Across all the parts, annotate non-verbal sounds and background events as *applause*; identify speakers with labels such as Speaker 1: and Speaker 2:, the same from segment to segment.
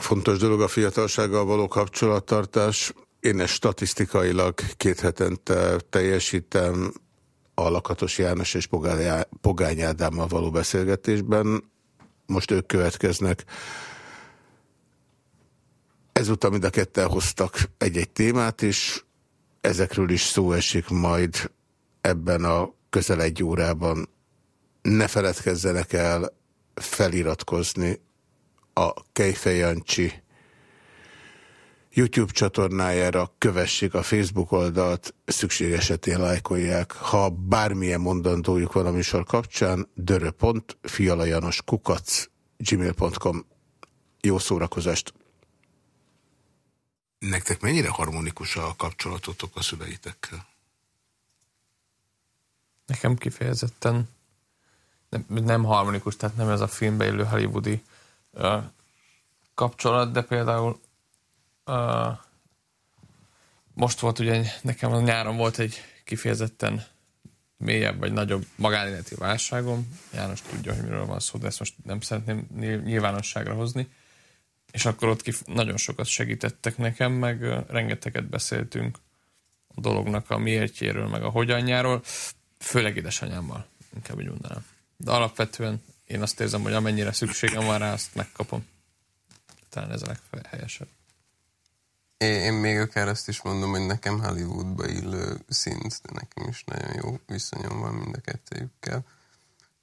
Speaker 1: fontos dolog a fiatalsággal való kapcsolattartás. Én ezt statisztikailag két hetente teljesítem a Lakatos János és Pogány Ádámmal való beszélgetésben. Most ők következnek. Ezúttal mind a ketten hoztak egy-egy témát, és ezekről is szó esik majd ebben a közel egy órában. Ne feledkezzenek el feliratkozni a Kejfej Jancsi YouTube csatornájára, kövessék a Facebook oldalt, szükség esetén lájkolják. Ha bármilyen mondandójuk van a műsor kapcsán, kukac gmail.com Jó szórakozást! Nektek mennyire harmonikus a kapcsolatotok a szüleitekkel?
Speaker 2: Nekem kifejezetten nem, nem harmonikus, tehát nem ez a filmbe élő hollywoodi kapcsolat, de például most volt ugye, nekem a nyáron volt egy kifejezetten mélyebb vagy nagyobb magánéleti válságom. János tudja, hogy miről van szó, de ezt most nem szeretném nyilvánosságra hozni. És akkor ott kif- nagyon sokat segítettek nekem, meg rengeteget beszéltünk a dolognak a miértjéről, meg a hogyanjáról, főleg édesanyámmal, inkább úgy mondanám. De alapvetően én azt érzem, hogy amennyire szükségem van rá, azt megkapom. Talán ez a leghelyesebb.
Speaker 3: Én, én még akár azt is mondom, hogy nekem Hollywoodba illő szint, de nekem is nagyon jó viszonyom van mind a kettőjükkel.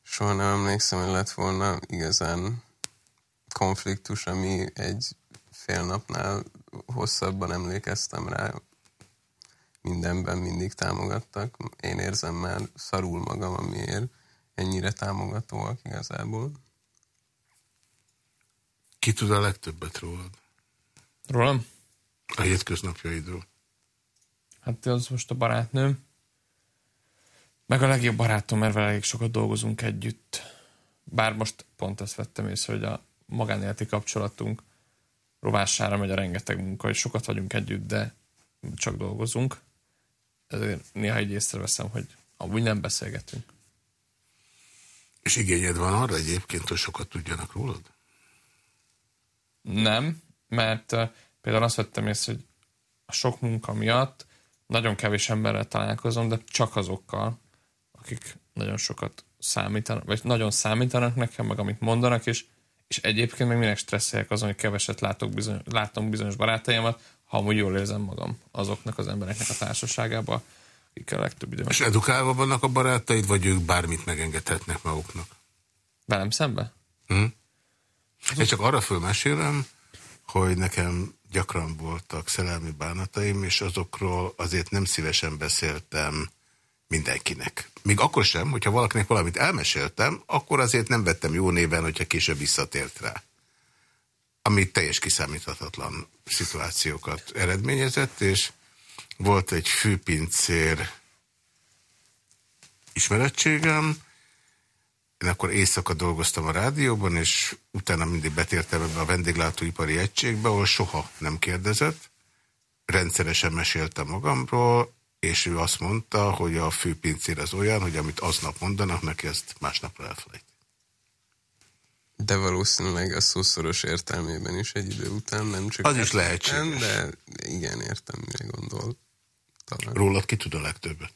Speaker 3: Soha nem emlékszem, hogy lett volna igazán konfliktus, ami egy fél napnál hosszabban emlékeztem rá. Mindenben mindig támogattak. Én érzem már szarul magam, amiért ennyire támogatóak igazából.
Speaker 1: Ki tud a legtöbbet rólad?
Speaker 2: Rólam?
Speaker 1: A hétköznapjaidról.
Speaker 2: Hát az most a barátnőm. Meg a legjobb barátom, mert vele elég sokat dolgozunk együtt. Bár most pont ezt vettem észre, hogy a magánéleti kapcsolatunk rovására megy a rengeteg munka, hogy sokat vagyunk együtt, de csak dolgozunk. Ezért néha így észreveszem, hogy amúgy nem beszélgetünk.
Speaker 1: És igényed van arra egyébként, hogy sokat tudjanak rólad?
Speaker 2: Nem, mert például azt vettem észre, hogy a sok munka miatt nagyon kevés emberrel találkozom, de csak azokkal, akik nagyon sokat számítanak, vagy nagyon számítanak nekem, meg amit mondanak, és, és egyébként meg minek stresszeljek azon, hogy keveset látok bizony, látom bizonyos barátaimat, ha amúgy jól érzem magam azoknak az embereknek a társaságában, akikkel a legtöbb időben.
Speaker 1: És edukálva vannak a barátaid, vagy ők bármit megengedhetnek maguknak?
Speaker 2: Velem szembe?
Speaker 1: Hm? Én csak arra fölmesélem, hogy nekem gyakran voltak szerelmi bánataim, és azokról azért nem szívesen beszéltem mindenkinek. Még akkor sem, hogyha valakinek valamit elmeséltem, akkor azért nem vettem jó néven, hogyha később visszatért rá. Ami teljes kiszámíthatatlan szituációkat eredményezett, és volt egy főpincér ismerettségem, én akkor éjszaka dolgoztam a rádióban, és utána mindig betértem ebbe a vendéglátóipari egységbe, ahol soha nem kérdezett. Rendszeresen meséltem magamról, és ő azt mondta, hogy a főpincér az olyan, hogy amit aznap mondanak, neki ezt másnapra elfelejt.
Speaker 3: De valószínűleg a szószoros értelmében is egy idő után, nem csak...
Speaker 1: Az is lehetséges.
Speaker 3: De igen, értem, mire gondol.
Speaker 1: Talán. Rólad ki tud a legtöbbet?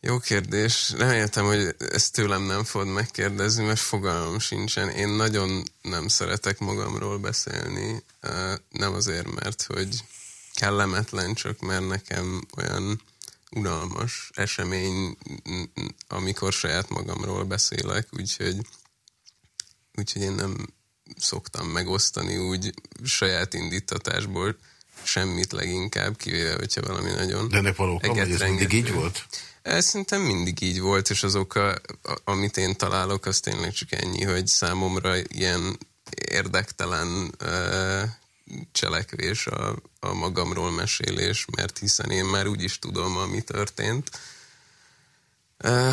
Speaker 3: Jó kérdés. Reméltem, hogy ezt tőlem nem fogod megkérdezni, mert fogalmam sincsen. Én nagyon nem szeretek magamról beszélni. Nem azért, mert hogy kellemetlen, csak mert nekem olyan unalmas esemény, amikor saját magamról beszélek, úgyhogy, úgyhogy én nem szoktam megosztani úgy saját indítatásból semmit leginkább, kivéve, hogyha valami nagyon
Speaker 1: De ennek valóban, hogy ez mindig így volt?
Speaker 3: Szerintem mindig így volt, és azok, a, amit én találok, az tényleg csak ennyi, hogy számomra ilyen érdektelen uh, cselekvés a, a magamról mesélés, mert hiszen én már úgy is tudom, ami történt.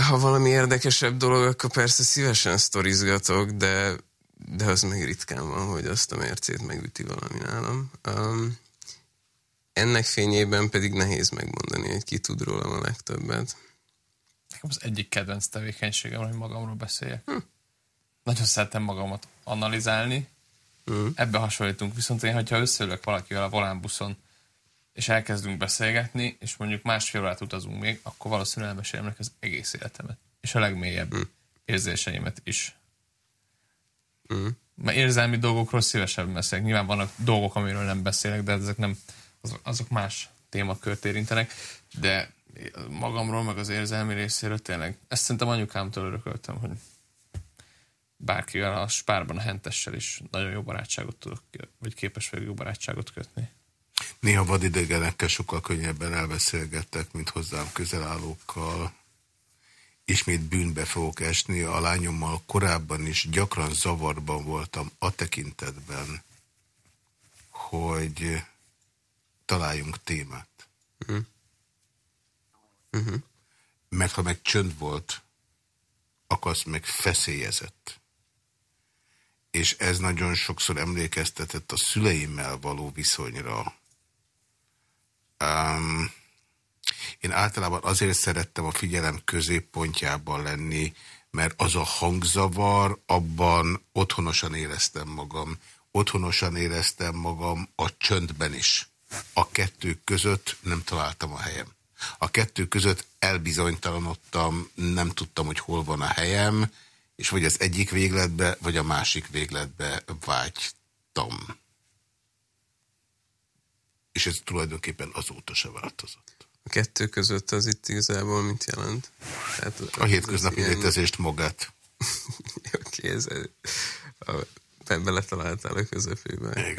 Speaker 3: Ha valami érdekesebb dolog, akkor persze szívesen sztorizgatok, de, de az meg ritkán van, hogy azt a mércét megüti valami nálam. Um, ennek fényében pedig nehéz megmondani, hogy ki tud rólam a legtöbbet.
Speaker 2: Nekem az egyik kedvenc tevékenységem, hogy magamról beszéljek. Hm. Nagyon szeretem magamat analizálni, Mm. Ebbe hasonlítunk. Viszont én, hogyha összeülök valakivel a volánbuszon, és elkezdünk beszélgetni, és mondjuk másfél órát utazunk még, akkor valószínűleg elmesélem neki az egész életemet. És a legmélyebb mm. érzéseimet is. Mm. Mert érzelmi dolgokról szívesebben beszélek. Nyilván vannak dolgok, amiről nem beszélek, de ezek nem, azok más témakört érintenek. De magamról, meg az érzelmi részéről tényleg, ezt szerintem anyukámtól örököltem, hogy bárkivel a spárban a hentessel is nagyon jó barátságot tudok, vagy képes vagyok jó barátságot kötni.
Speaker 1: Néha vadidegenekkel sokkal könnyebben elbeszélgettek, mint hozzám közelállókkal. Ismét bűnbe fogok esni. A lányommal korábban is gyakran zavarban voltam a tekintetben, hogy találjunk témát. Uh -huh. Uh -huh. Mert ha meg csönd volt, akkor az meg feszélyezett. És ez nagyon sokszor emlékeztetett a szüleimmel való viszonyra. Um, én általában azért szerettem a figyelem középpontjában lenni, mert az a hangzavar, abban otthonosan éreztem magam. Otthonosan éreztem magam a csöndben is. A kettő között nem találtam a helyem. A kettő között elbizonytalanodtam, nem tudtam, hogy hol van a helyem, és vagy az egyik végletbe, vagy a másik végletbe vágytam. És ez tulajdonképpen azóta se változott.
Speaker 3: A kettő között az itt igazából mit jelent?
Speaker 1: Tehát a hétköznapi ilyen... létezést magát. *laughs*
Speaker 3: Oké, ez a, beletaláltál a közepébe.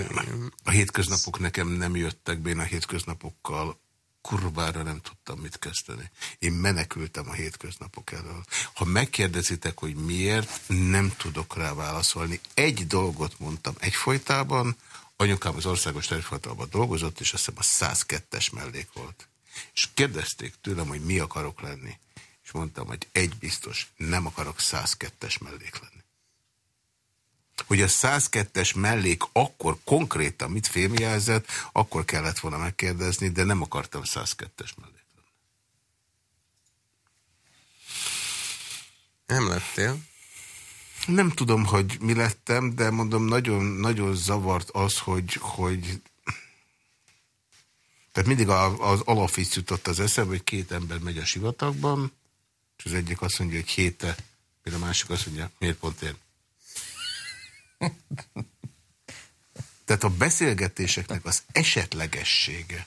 Speaker 1: A hétköznapok nekem nem jöttek be, én a hétköznapokkal kurvára nem tudtam mit kezdeni. Én menekültem a hétköznapok elől. Ha megkérdezitek, hogy miért, nem tudok rá válaszolni. Egy dolgot mondtam egyfolytában, anyukám az országos tervhatalban dolgozott, és azt hiszem a 102-es mellék volt. És kérdezték tőlem, hogy mi akarok lenni. És mondtam, hogy egy biztos, nem akarok 102-es mellék lenni hogy a 102-es mellék akkor konkrétan mit fémjelzett, akkor kellett volna megkérdezni, de nem akartam 102-es mellék
Speaker 3: Nem lettél?
Speaker 1: Nem tudom, hogy mi lettem, de mondom, nagyon-nagyon zavart az, hogy, hogy tehát mindig az alapvíz jutott az eszembe, hogy két ember megy a sivatagban, és az egyik azt mondja, hogy héte, a másik azt mondja, miért pont én? Tehát a beszélgetéseknek az esetlegessége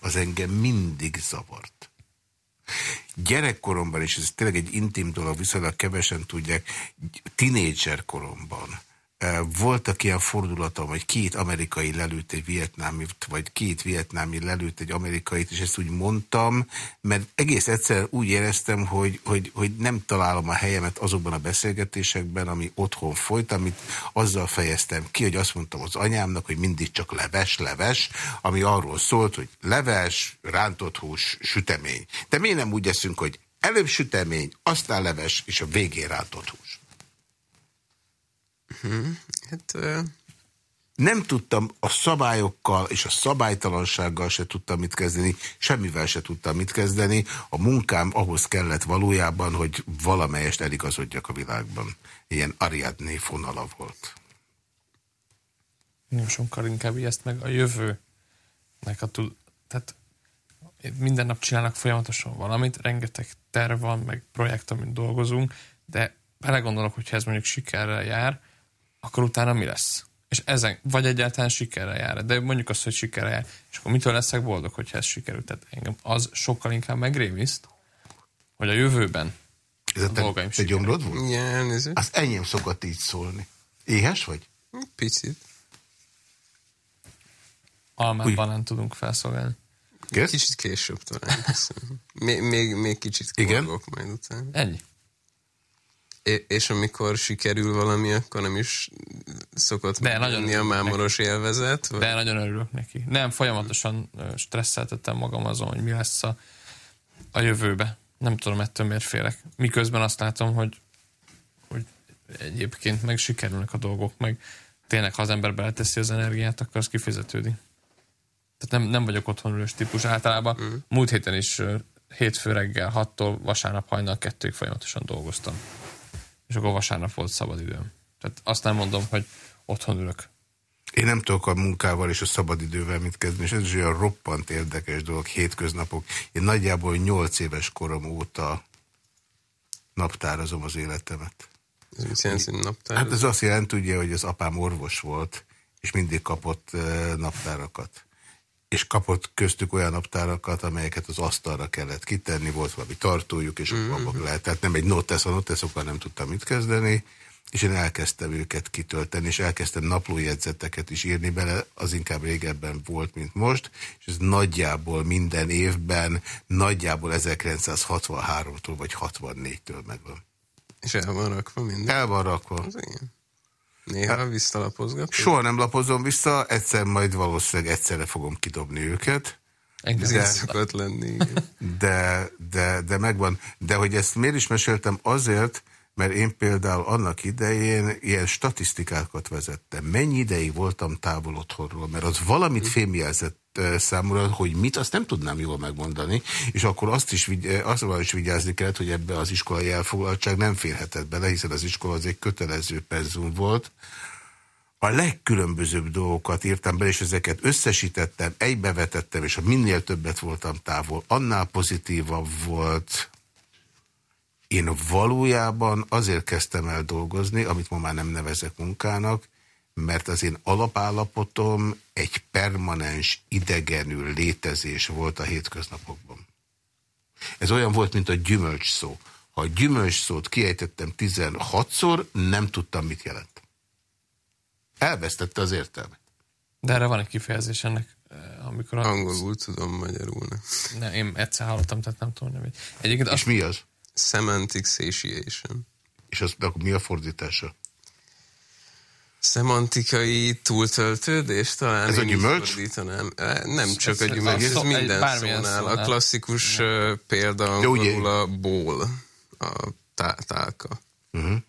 Speaker 1: az engem mindig zavart. Gyerekkoromban, és ez tényleg egy intim dolog, viszonylag kevesen tudják, tinédzser koromban voltak ilyen fordulatom, hogy két amerikai lelőtt egy vietnámi, vagy két vietnámi lelőtt egy amerikait, és ezt úgy mondtam, mert egész egyszer úgy éreztem, hogy, hogy, hogy nem találom a helyemet azokban a beszélgetésekben, ami otthon folyt, amit azzal fejeztem ki, hogy azt mondtam az anyámnak, hogy mindig csak leves, leves, ami arról szólt, hogy leves, rántott hús, sütemény. De miért nem úgy eszünk, hogy előbb sütemény, aztán leves, és a végén rántott hús?
Speaker 3: Hmm, hát... Uh...
Speaker 1: Nem tudtam a szabályokkal és a szabálytalansággal se tudtam mit kezdeni, semmivel se tudtam mit kezdeni. A munkám ahhoz kellett valójában, hogy valamelyest eligazodjak a világban. Ilyen Ariadné fonala volt.
Speaker 2: Nem sokkal inkább ezt meg a jövőnek a tud... Tehát minden nap csinálnak folyamatosan valamit, rengeteg terv van, meg projekt, amit dolgozunk, de belegondolok, hogyha ez mondjuk sikerrel jár, akkor utána mi lesz? És ezen, vagy egyáltalán sikerre jár, de mondjuk azt, hogy sikerre jár, és akkor mitől leszek boldog, hogyha ez sikerült? Tehát engem az sokkal inkább megrémiszt, hogy a jövőben
Speaker 1: ez a, a dolgaim te, te gyomrod volt?
Speaker 3: Igen, ez
Speaker 1: Azt enyém szokott így szólni. Éhes vagy?
Speaker 3: Picit.
Speaker 2: Almát nem tudunk felszolgálni.
Speaker 3: Kész? Kicsit később talán. még, még, még kicsit Igen? majd utána.
Speaker 2: Ennyi
Speaker 3: és amikor sikerül valami, akkor nem is szokott
Speaker 2: de nagyon
Speaker 3: a mámoros neki. élvezet?
Speaker 2: Vagy? De nagyon örülök neki. Nem, folyamatosan stresszeltettem magam azon, hogy mi lesz a, a jövőbe. Nem tudom, ettől miért félek. Miközben azt látom, hogy, hogy egyébként meg sikerülnek a dolgok, meg tényleg, ha az ember beleteszi az energiát, akkor az kifizetődik. Tehát nem, nem vagyok otthonülős típus. Általában mm. múlt héten is hétfő reggel 6-tól vasárnap hajnal kettőig folyamatosan dolgoztam és akkor vasárnap volt szabad időm. Tehát azt nem mondom, hogy otthon ülök.
Speaker 1: Én nem tudok a munkával és a szabadidővel mit kezdeni, és ez is olyan roppant érdekes dolog, hétköznapok. Én nagyjából nyolc éves korom óta naptározom az életemet.
Speaker 3: Ez mit jelent, hogy naptár?
Speaker 1: Hát ez azt jelenti, ugye, hogy az apám orvos volt, és mindig kapott naptárakat. És kapott köztük olyan naptárakat, amelyeket az asztalra kellett kitenni, volt valami tartójuk, és mm -hmm. lehet. Tehát nem egy notesz, a noteszokkal nem tudtam mit kezdeni, és én elkezdtem őket kitölteni, és elkezdtem naplójegyzeteket is írni bele, az inkább régebben volt, mint most, és ez nagyjából minden évben, nagyjából 1963-tól vagy 64-től megvan.
Speaker 3: És el van rakva minden?
Speaker 1: El van rakva.
Speaker 3: Az igen. Néha hát, visszalapozgat?
Speaker 1: Soha nem lapozom vissza, egyszer majd valószínűleg egyszerre fogom kidobni őket.
Speaker 3: Engem de, szokott lenni.
Speaker 1: De, de, de megvan. De hogy ezt miért is meséltem? Azért, mert én például annak idején ilyen statisztikákat vezettem. Mennyi ideig voltam távol otthonról, mert az valamit fémjelzett számomra, hogy mit, azt nem tudnám jól megmondani, és akkor azt is, azról is vigyázni kellett, hogy ebbe az iskolai elfoglaltság nem férhetett bele, hiszen az iskola az egy kötelező penzum volt. A legkülönbözőbb dolgokat írtam bele, és ezeket összesítettem, egybevetettem, és minél többet voltam távol, annál pozitívabb volt én valójában azért kezdtem el dolgozni, amit ma már nem nevezek munkának, mert az én alapállapotom egy permanens, idegenül létezés volt a hétköznapokban. Ez olyan volt, mint a gyümölcs szó. Ha a gyümölcs szót kiejtettem 16-szor, nem tudtam, mit jelent. Elvesztette az értelmet.
Speaker 2: De erre van egy kifejezés ennek, eh, amikor...
Speaker 3: Angolul tudom, magyarul nem.
Speaker 2: Ne, én egyszer hallottam, tehát nem tudom. Nem.
Speaker 1: Egyébként És azt... mi az?
Speaker 3: Semantic satiation.
Speaker 1: És az, akkor mi a fordítása?
Speaker 3: Szemantikai túltöltődés talán.
Speaker 1: Ez a gyümölcs?
Speaker 3: Nem csak ez, a gyümölcs, ez, ez minden szónál. A klasszikus ja. példa angolul a ból, a tá tálka. Uh mhm. -huh.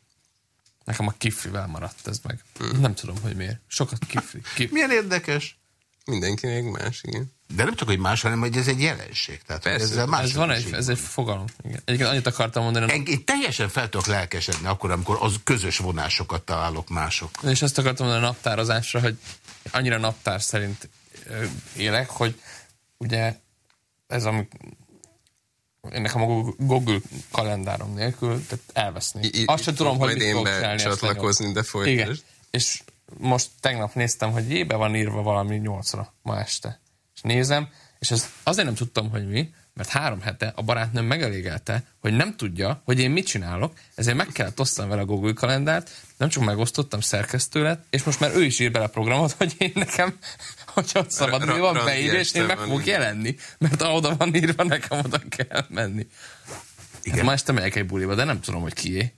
Speaker 2: Nekem a kiflivel maradt ez meg. Uh -huh. Nem tudom, hogy miért. Sokat kifli.
Speaker 1: kifli. Milyen érdekes.
Speaker 3: Mindenkinek más, igen.
Speaker 1: De nem csak, hogy más, hanem hogy ez egy jelenség. Tehát,
Speaker 2: Persze, ezzel más ez, van egy, ez egy fogalom. Igen. Egyébként annyit akartam mondani.
Speaker 1: Én, én teljesen fel tudok lelkesedni akkor, amikor az közös vonásokat találok mások.
Speaker 2: És ezt akartam mondani a naptározásra, hogy annyira naptár szerint élek, hogy ugye ez ami én nekem a Google kalendárom nélkül, tehát elveszni. I, Azt sem tudom, hogy mit fogok
Speaker 3: csinálni. csatlakozni, de folytasd. Igen.
Speaker 2: És most tegnap néztem, hogy jébe van írva valami nyolcra ma este. És nézem, és ez azért nem tudtam, hogy mi, mert három hete a barátnőm megelégelte, hogy nem tudja, hogy én mit csinálok, ezért meg kellett osztanom vele a Google kalendárt, nem csak megosztottam szerkesztő lett, és most már ő is ír bele programot, hogy én nekem, *laughs* hogyha ott szabad, mi van beírva, és én meg fogok jelenni, mert oda van írva, nekem oda kell menni. Igen. Hát ma este megyek egy buliba, de nem tudom, hogy kié.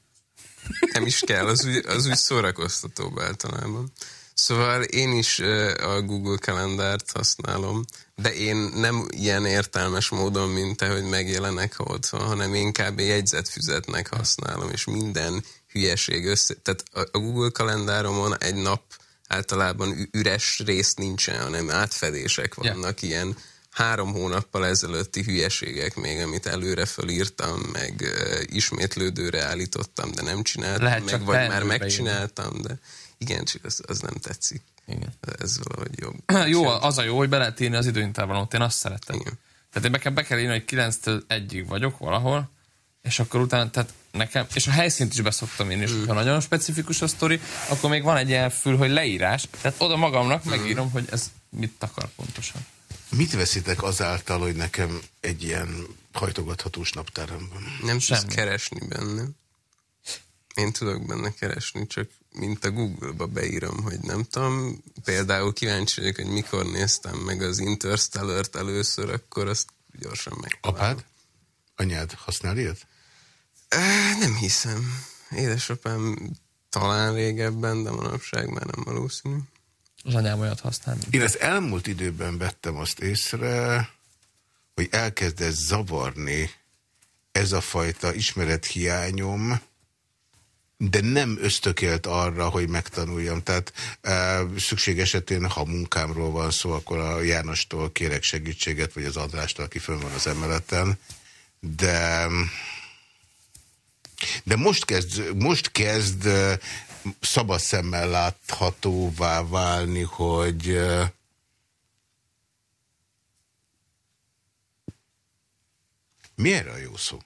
Speaker 3: Nem is kell, az úgy, az úgy szórakoztatóbb általában. Szóval én is a Google kalendárt használom, de én nem ilyen értelmes módon, mint te, hogy megjelenek otthon, hanem én kb. jegyzetfüzetnek használom, és minden hülyeség össze... Tehát a Google kalendáromon egy nap általában üres rész nincsen, hanem átfedések vannak, yeah. ilyen három hónappal ezelőtti hülyeségek még, amit előre fölírtam, meg ismétlődőre állítottam, de nem csináltam Lehet meg, vagy már megcsináltam, de igen, csak az, az nem tetszik. Igen. Ez valahogy jobb. *clears throat*
Speaker 2: jó, az a jó, hogy be lehet írni az időintervallumot, én azt szeretem. Igen. Tehát én be kell, be kell írni, hogy 9-től 1-ig vagyok valahol, és akkor utána, tehát nekem, és a helyszínt is beszoktam én, és mm. ha nagyon specifikus a sztori, akkor még van egy ilyen fül, hogy leírás, tehát oda magamnak mm. megírom, hogy ez mit akar pontosan.
Speaker 1: Mit veszitek azáltal, hogy nekem egy ilyen hajtogathatós naptáram van?
Speaker 3: Nem tudsz keresni benne. Én tudok benne keresni, csak mint a Google-ba beírom, hogy nem tudom, például kíváncsi vagyok, hogy mikor néztem meg az Interstellar-t először, akkor azt gyorsan meg.
Speaker 1: Apád? Anyád használ ilyet?
Speaker 3: Nem hiszem. Édesapám talán régebben, de manapság már nem valószínű
Speaker 2: az anyám olyat használ.
Speaker 1: Én az elmúlt időben vettem azt észre, hogy elkezdett zavarni ez a fajta ismerethiányom, de nem ösztökélt arra, hogy megtanuljam. Tehát e, szükség esetén, ha munkámról van szó, akkor a Jánostól kérek segítséget, vagy az Andrástól, aki fönn van az emeleten. De, de most kezd, most kezd szabad szemmel láthatóvá válni, hogy mi erre a jó szó?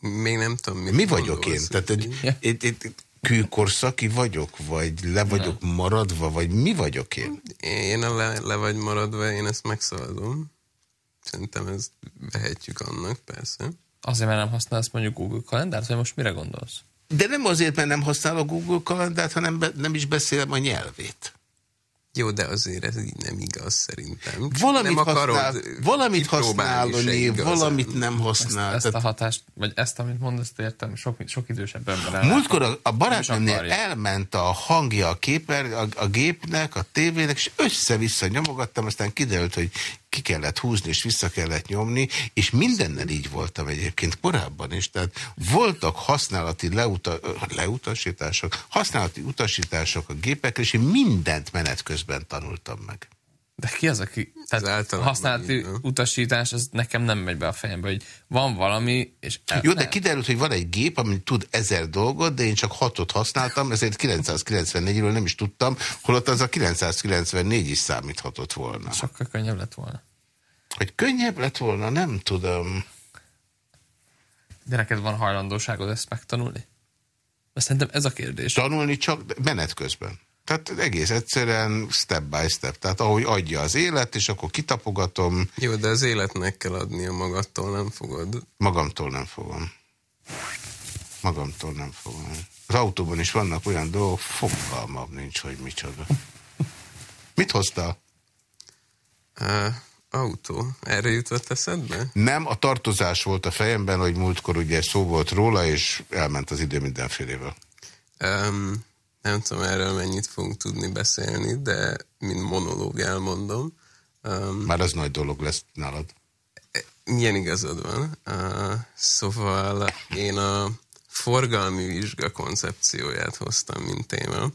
Speaker 3: Még nem tudom,
Speaker 1: Mi vagyok én? Tehát egy, egy, egy, kőkorszaki vagyok, vagy le vagyok nem. maradva, vagy mi vagyok én?
Speaker 3: Én a le, le vagy maradva, én ezt megszavazom. Szerintem ezt vehetjük annak, persze.
Speaker 2: Azért, mert nem használsz mondjuk Google kalendárt, vagy most mire gondolsz?
Speaker 1: De nem azért, mert nem használok Google kalendárt, hanem be, nem is beszélem a nyelvét.
Speaker 3: Jó, de azért ez így nem igaz szerintem.
Speaker 1: Valamit, nem akarod használ, valamit használni, valamit nem használ.
Speaker 2: Ezt, ezt a hatást, vagy ezt, amit mondasz, értem, sok, sok idősebb ember.
Speaker 1: Múltkor a, a barátnőmnél elment a hangja a, képer, a, a gépnek, a tévének, és össze-vissza nyomogattam, aztán kiderült, hogy ki kellett húzni, és vissza kellett nyomni, és mindennel így voltam egyébként korábban is, tehát voltak használati leuta, leutasítások, használati utasítások a gépekre, és én mindent menet közben tanultam meg.
Speaker 2: De ki az, aki... Tehát a használati így, utasítás, az nekem nem megy be a fejembe, hogy van valami, és...
Speaker 1: El, Jó, de kiderült, hogy van egy gép, ami tud ezer dolgot, de én csak hatot használtam, ezért 994-ről nem is tudtam, holott az a 994 is számíthatott volna.
Speaker 2: Sokkal könnyebb lett volna.
Speaker 1: Hogy könnyebb lett volna, nem tudom.
Speaker 2: De neked van hajlandóságod ezt megtanulni? Mert szerintem ez a kérdés.
Speaker 1: Tanulni csak menet közben. Tehát egész egyszerűen step by step. Tehát ahogy adja az élet, és akkor kitapogatom.
Speaker 3: Jó, de az életnek kell adnia magattól, nem fogod?
Speaker 1: Magamtól nem fogom. Magamtól nem fogom. Az autóban is vannak olyan dolgok, fogalmam nincs, hogy micsoda. Mit hoztál?
Speaker 3: Uh, autó. Erre jutott eszedbe?
Speaker 1: Nem, a tartozás volt a fejemben, hogy múltkor ugye szó volt róla, és elment az idő mindenfélevel.
Speaker 3: Um, nem tudom erről mennyit fogunk tudni beszélni, de mint monológ elmondom.
Speaker 1: Um, Már az nagy dolog lesz nálad.
Speaker 3: Milyen igazad van. Uh, szóval én a forgalmi vizsga koncepcióját hoztam, mint téma,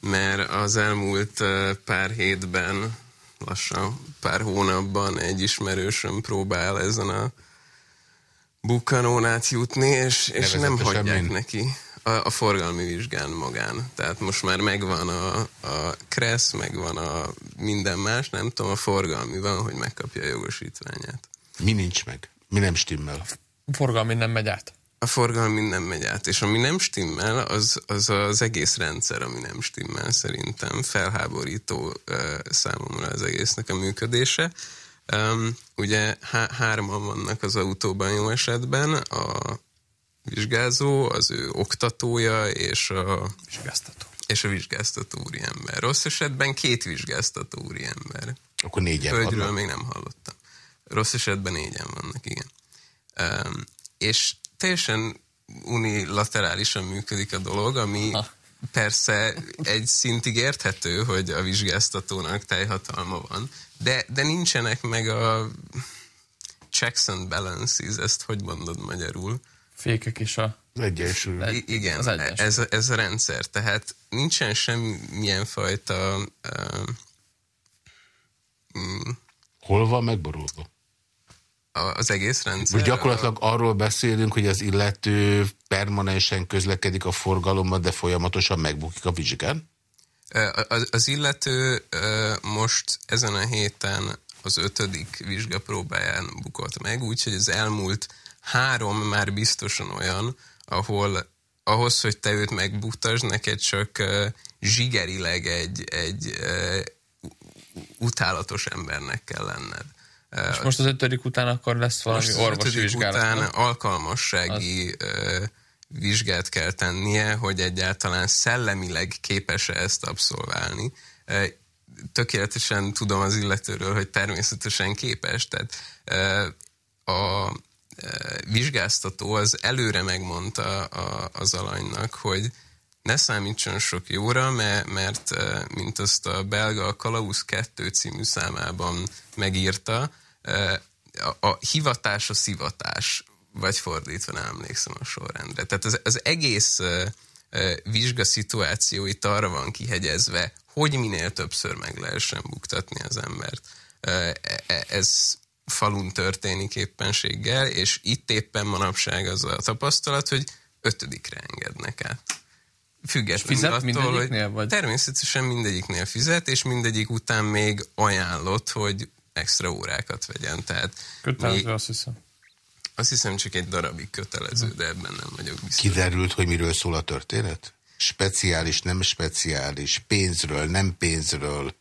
Speaker 3: mert az elmúlt uh, pár hétben, lassan pár hónapban egy ismerősöm próbál ezen a bukkanón átjutni, és, és nem hagyják min? neki a, a forgalmi vizsgán magán. Tehát most már megvan a, a KRESZ, megvan a minden más, nem tudom, a forgalmi van, hogy megkapja a jogosítványát.
Speaker 1: Mi nincs meg? Mi nem stimmel?
Speaker 2: A forgalmi nem megy át.
Speaker 3: A forgalmi nem megy át, és ami nem stimmel, az az, az egész rendszer, ami nem stimmel szerintem. Felháborító uh, számomra az egésznek a működése. Um, ugye há- hárman vannak az autóban jó esetben, a vizsgázó, az ő oktatója és a
Speaker 2: vizsgáztató.
Speaker 3: És a vizsgáztató úriember. Rossz esetben két vizsgáztató úriember.
Speaker 1: Akkor négyen
Speaker 3: Hölgyről vannak. még nem hallottam. Rossz esetben négyen vannak, igen. Um, és teljesen unilaterálisan működik a dolog, ami ha. persze egy szintig érthető, hogy a vizsgáztatónak teljhatalma van, de, de nincsenek meg a checks and balances, ezt hogy mondod magyarul?
Speaker 2: Fékek is a...
Speaker 1: Az egyensúly.
Speaker 3: I- igen, az egyensúly. Ez, ez a rendszer. Tehát nincsen semmilyen fajta... Uh,
Speaker 1: Hol van megborulva?
Speaker 3: az egész rendszer.
Speaker 1: Most gyakorlatilag arról beszélünk, hogy az illető permanensen közlekedik a forgalomban, de folyamatosan megbukik a vizsgán?
Speaker 3: Az, az illető most ezen a héten az ötödik vizsgapróbáján bukott meg, úgyhogy az elmúlt három már biztosan olyan, ahol ahhoz, hogy te őt megbutasd, neked csak uh, zsigerileg egy, egy uh, utálatos embernek kell lenned.
Speaker 2: Uh, És most az ötödik után akkor lesz valami most orvosi vizsgálat? után nem?
Speaker 3: alkalmassági uh, vizsgát kell tennie, hogy egyáltalán szellemileg képes-e ezt abszolválni. Tökéletesen tudom az illetőről, hogy természetesen képes, tehát a vizsgáztató az előre megmondta a, az alanynak, hogy ne számítson sok jóra, mert, mint azt a belga a Kalauz 2 című számában megírta, a, a hivatás a szivatás, vagy fordítva nem emlékszem a sorrendre. Tehát az, az egész vizsga szituáció itt arra van kihegyezve, hogy minél többször meg lehessen buktatni az embert. E, e, ez falun történik éppenséggel, és itt éppen manapság az a tapasztalat, hogy ötödikre engednek át. Függetlenül
Speaker 2: Fizet
Speaker 3: attól,
Speaker 2: mindegyiknél,
Speaker 3: hogy
Speaker 2: vagy?
Speaker 3: Természetesen mindegyiknél fizet, és mindegyik után még ajánlott, hogy extra órákat vegyen. Tehát
Speaker 2: Kötelező,
Speaker 3: még,
Speaker 2: azt hiszem.
Speaker 3: azt hiszem csak egy darabig kötelező, de ebben nem vagyok biztos.
Speaker 1: Kiderült, hogy miről szól a történet? Speciális, nem speciális, pénzről, nem pénzről.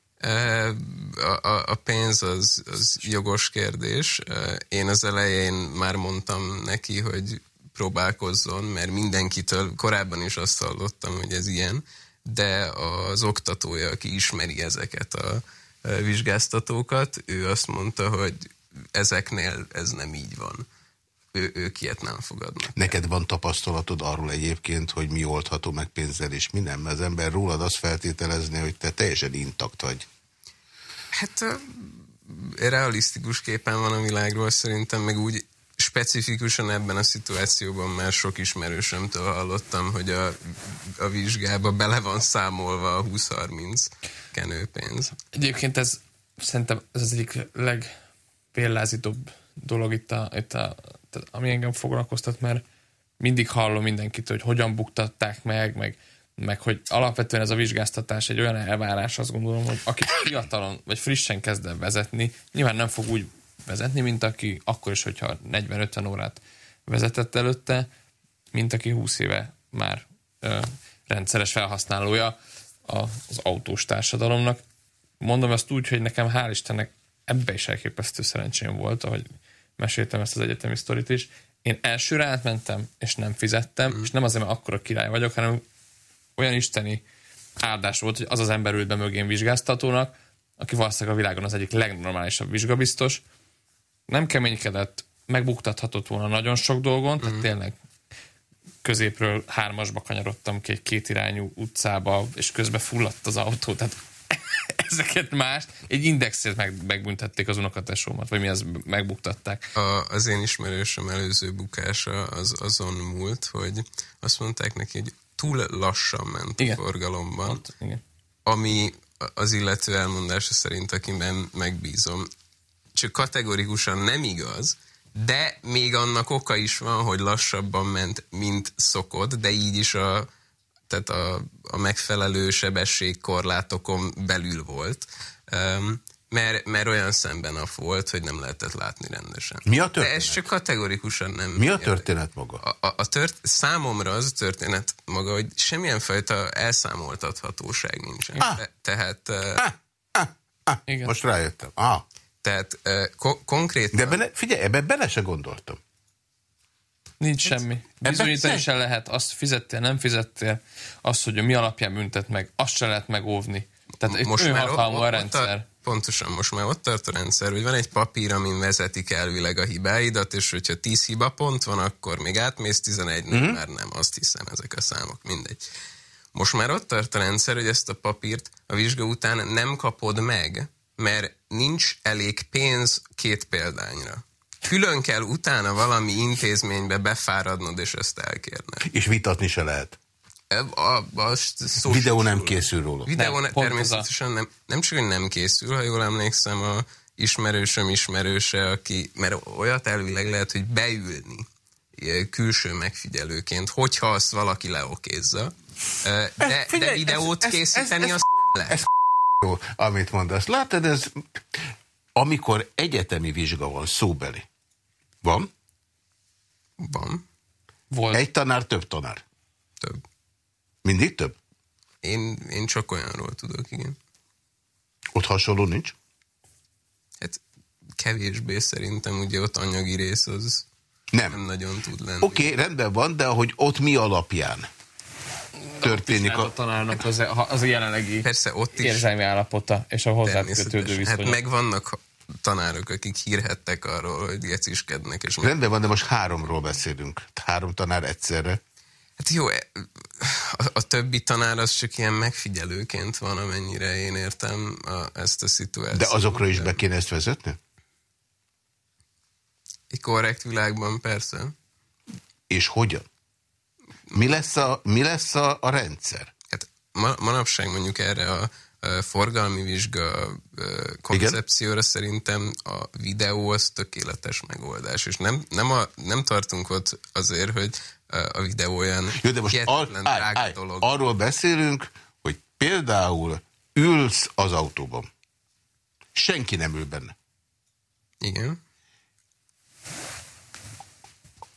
Speaker 3: A, a, pénz az, az jogos kérdés. Én az elején már mondtam neki, hogy próbálkozzon, mert mindenkitől korábban is azt hallottam, hogy ez ilyen, de az oktatója, aki ismeri ezeket a vizsgáztatókat, ő azt mondta, hogy ezeknél ez nem így van. Ő, ők ilyet nem fogadnak.
Speaker 1: Neked van tapasztalatod arról egyébként, hogy mi oldható meg pénzzel és mi nem? Mert az ember rólad azt feltételezni, hogy te teljesen intakt vagy.
Speaker 3: Hát realisztikus képen van a világról szerintem, meg úgy specifikusan ebben a szituációban már sok ismerősömtől hallottam, hogy a, a vizsgába bele van számolva a 20-30 kenőpénz.
Speaker 2: Egyébként ez szerintem ez az egyik legpéllázítóbb dolog itt, a, itt a, tehát ami engem foglalkoztat, mert mindig hallom mindenkitől, hogy hogyan buktatták meg, meg, meg hogy alapvetően ez a vizsgáztatás egy olyan elvárás, azt gondolom, hogy aki fiatalon vagy frissen kezd el vezetni, nyilván nem fog úgy vezetni, mint aki akkor is, hogyha 40-50 órát vezetett előtte, mint aki 20 éve már ö, rendszeres felhasználója az autós társadalomnak. Mondom ezt úgy, hogy nekem hál' Istennek ebbe is elképesztő szerencsém volt, ahogy meséltem ezt az egyetemi sztorit is. Én elsőre átmentem, és nem fizettem, mm. és nem azért, mert akkora király vagyok, hanem olyan isteni áldás volt, hogy az az ember ült be mögén vizsgáztatónak, aki valószínűleg a világon az egyik legnormálisabb vizsgabiztos, nem keménykedett, megbuktathatott volna nagyon sok dolgon, tehát
Speaker 3: Mhm.
Speaker 2: tényleg középről hármasba kanyarodtam ki egy kétirányú utcába, és közben fulladt az autó, tehát ezeket mást, egy indexért meg, megbüntették az unokatesómat, vagy mi az megbuktatták.
Speaker 3: A, az én ismerősöm előző bukása az azon múlt, hogy azt mondták neki, hogy túl lassan ment
Speaker 2: Igen.
Speaker 3: a forgalomban.
Speaker 2: Ott, igen.
Speaker 3: ami az illető elmondása szerint, akiben megbízom, csak kategorikusan nem igaz, de még annak oka is van, hogy lassabban ment, mint szokott, de így is a, tehát a, a megfelelő sebességkorlátokon belül volt. Um, mert, mert olyan szemben a volt, hogy nem lehetett látni rendesen.
Speaker 1: Mi a
Speaker 3: De
Speaker 1: történet?
Speaker 3: ez csak kategorikusan nem.
Speaker 1: Mi a történet maga?
Speaker 3: A, a, a tört, számomra az a történet maga, hogy semmilyen fajta elszámoltathatóság nincsen.
Speaker 1: Ah.
Speaker 3: Te, tehát, eh,
Speaker 1: Ah, ah, ah,
Speaker 2: Igen.
Speaker 1: most rájöttem. Ah,
Speaker 3: tehát eh, ko- konkrétan...
Speaker 1: de benne, figyelj, ebbe bele se gondoltam.
Speaker 2: Nincs semmi. Bizonyítani se lehet, azt fizettél, nem fizettél, azt, hogy mi alapján büntet meg, azt se lehet megóvni. Tehát itt
Speaker 3: most már ott-
Speaker 2: a rendszer.
Speaker 3: tart- Pontosan, most már ott tart a rendszer, hogy van egy papír, amin vezetik elvileg a hibáidat, és hogyha 10 hiba pont van, akkor még átmész 11
Speaker 1: Mhm.
Speaker 3: mm-hmm. már nem, azt hiszem, ezek a számok, mindegy. Most már ott tart a rendszer, hogy ezt a papírt a vizsga után nem kapod meg, mert nincs elég pénz két példányra. Külön kell utána valami intézménybe befáradnod, és ezt elkérned.
Speaker 1: És vitatni se lehet.
Speaker 3: A, a, a, szó
Speaker 1: Videó nem
Speaker 3: róla.
Speaker 1: készül róla.
Speaker 3: Videó
Speaker 2: Nem,
Speaker 3: ne, természetesen nem. Nem csak, hogy nem készül, ha jól emlékszem, a ismerősöm ismerőse, aki, mert olyat elvileg lehet, hogy beülni ilyen külső megfigyelőként, hogyha azt valaki leokézza. De, de
Speaker 1: figyelj,
Speaker 3: videót
Speaker 1: ez- ez-
Speaker 3: készíteni
Speaker 1: ez- ez-
Speaker 3: azt lehet.
Speaker 1: ez jó, amit mondasz. Látod, ez amikor egyetemi vizsga van, szóbeli. Van?
Speaker 3: Van.
Speaker 2: Volt.
Speaker 1: Egy tanár, több tanár.
Speaker 3: Több.
Speaker 1: Mindig több?
Speaker 3: Én, én csak olyanról tudok, igen.
Speaker 1: Ott hasonló nincs?
Speaker 3: Hát kevésbé szerintem, ugye ott anyagi rész az
Speaker 1: Nem.
Speaker 3: nem nagyon tud lenni.
Speaker 1: Oké, okay, rendben van, de hogy ott mi alapján történik
Speaker 2: a
Speaker 1: a...
Speaker 2: tanárnak az, az a jelenlegi
Speaker 3: Persze ott is
Speaker 2: érzelmi állapota és a hozzá kötődő
Speaker 3: Természetesen.
Speaker 2: viszonyok.
Speaker 3: Hát meg vannak tanárok, akik hírhettek arról, hogy geciskednek, és.
Speaker 1: Rendben van, de most háromról beszélünk. Három tanár egyszerre.
Speaker 3: Hát jó, e- a, a többi tanár az csak ilyen megfigyelőként van, amennyire én értem a, ezt a szituációt.
Speaker 1: De azokra is be kéne ezt vezetni?
Speaker 3: Egy korrekt világban persze.
Speaker 1: És hogyan? Mi lesz a, mi lesz a, a rendszer?
Speaker 3: Hát ma, manapság mondjuk erre a, forgalmi vizsga koncepcióra Igen? szerintem a videó az tökéletes megoldás, és nem, nem, a, nem tartunk ott azért, hogy a videó olyan
Speaker 1: Jó, de most ar- állj, állj, dolog. arról beszélünk, hogy például ülsz az autóban. Senki nem ül benne.
Speaker 3: Igen.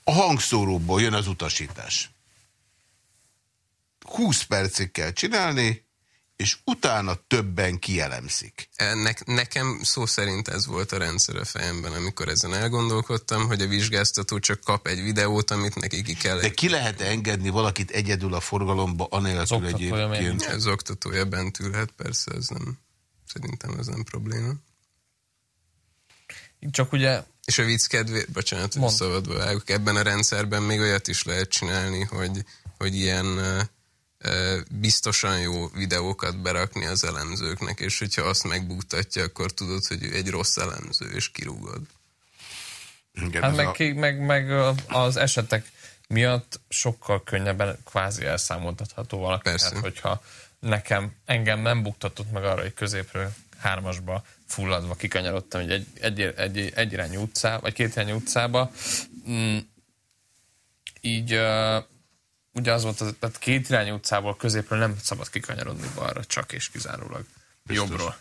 Speaker 1: A hangszóróból jön az utasítás. 20 percig kell csinálni, és utána többen kielemszik.
Speaker 3: Ne, nekem szó szerint ez volt a rendszer a fejemben, amikor ezen elgondolkodtam, hogy a vizsgáztató csak kap egy videót, amit neki ki kell.
Speaker 1: De ki lehet -e engedni valakit egyedül a forgalomba, anélkül egyébként?
Speaker 3: Az oktatója bent ülhet, persze, ez nem, szerintem ez nem probléma.
Speaker 2: Csak ugye...
Speaker 3: És a vicc kedvé, bocsánat, hogy szabadba vágok, ebben a rendszerben még olyat is lehet csinálni, hogy, hogy ilyen biztosan jó videókat berakni az elemzőknek, és hogyha azt megbuktatja, akkor tudod, hogy ő egy rossz elemző, és kirúgod.
Speaker 2: Igen, hát meg, a... meg, meg az esetek miatt sokkal könnyebben kvázi elszámoltatható valaki. Persze. Hát, hogyha nekem, engem nem buktatott meg arra, hogy középről hármasba fulladva kikanyarodtam egy, egy, egy, egy, egy irányú utcába, vagy két irányú utcába, mm, így uh, ugye az volt, tehát két irányú utcából középről nem szabad kikanyarodni balra, csak és kizárólag Biztos. jobbról.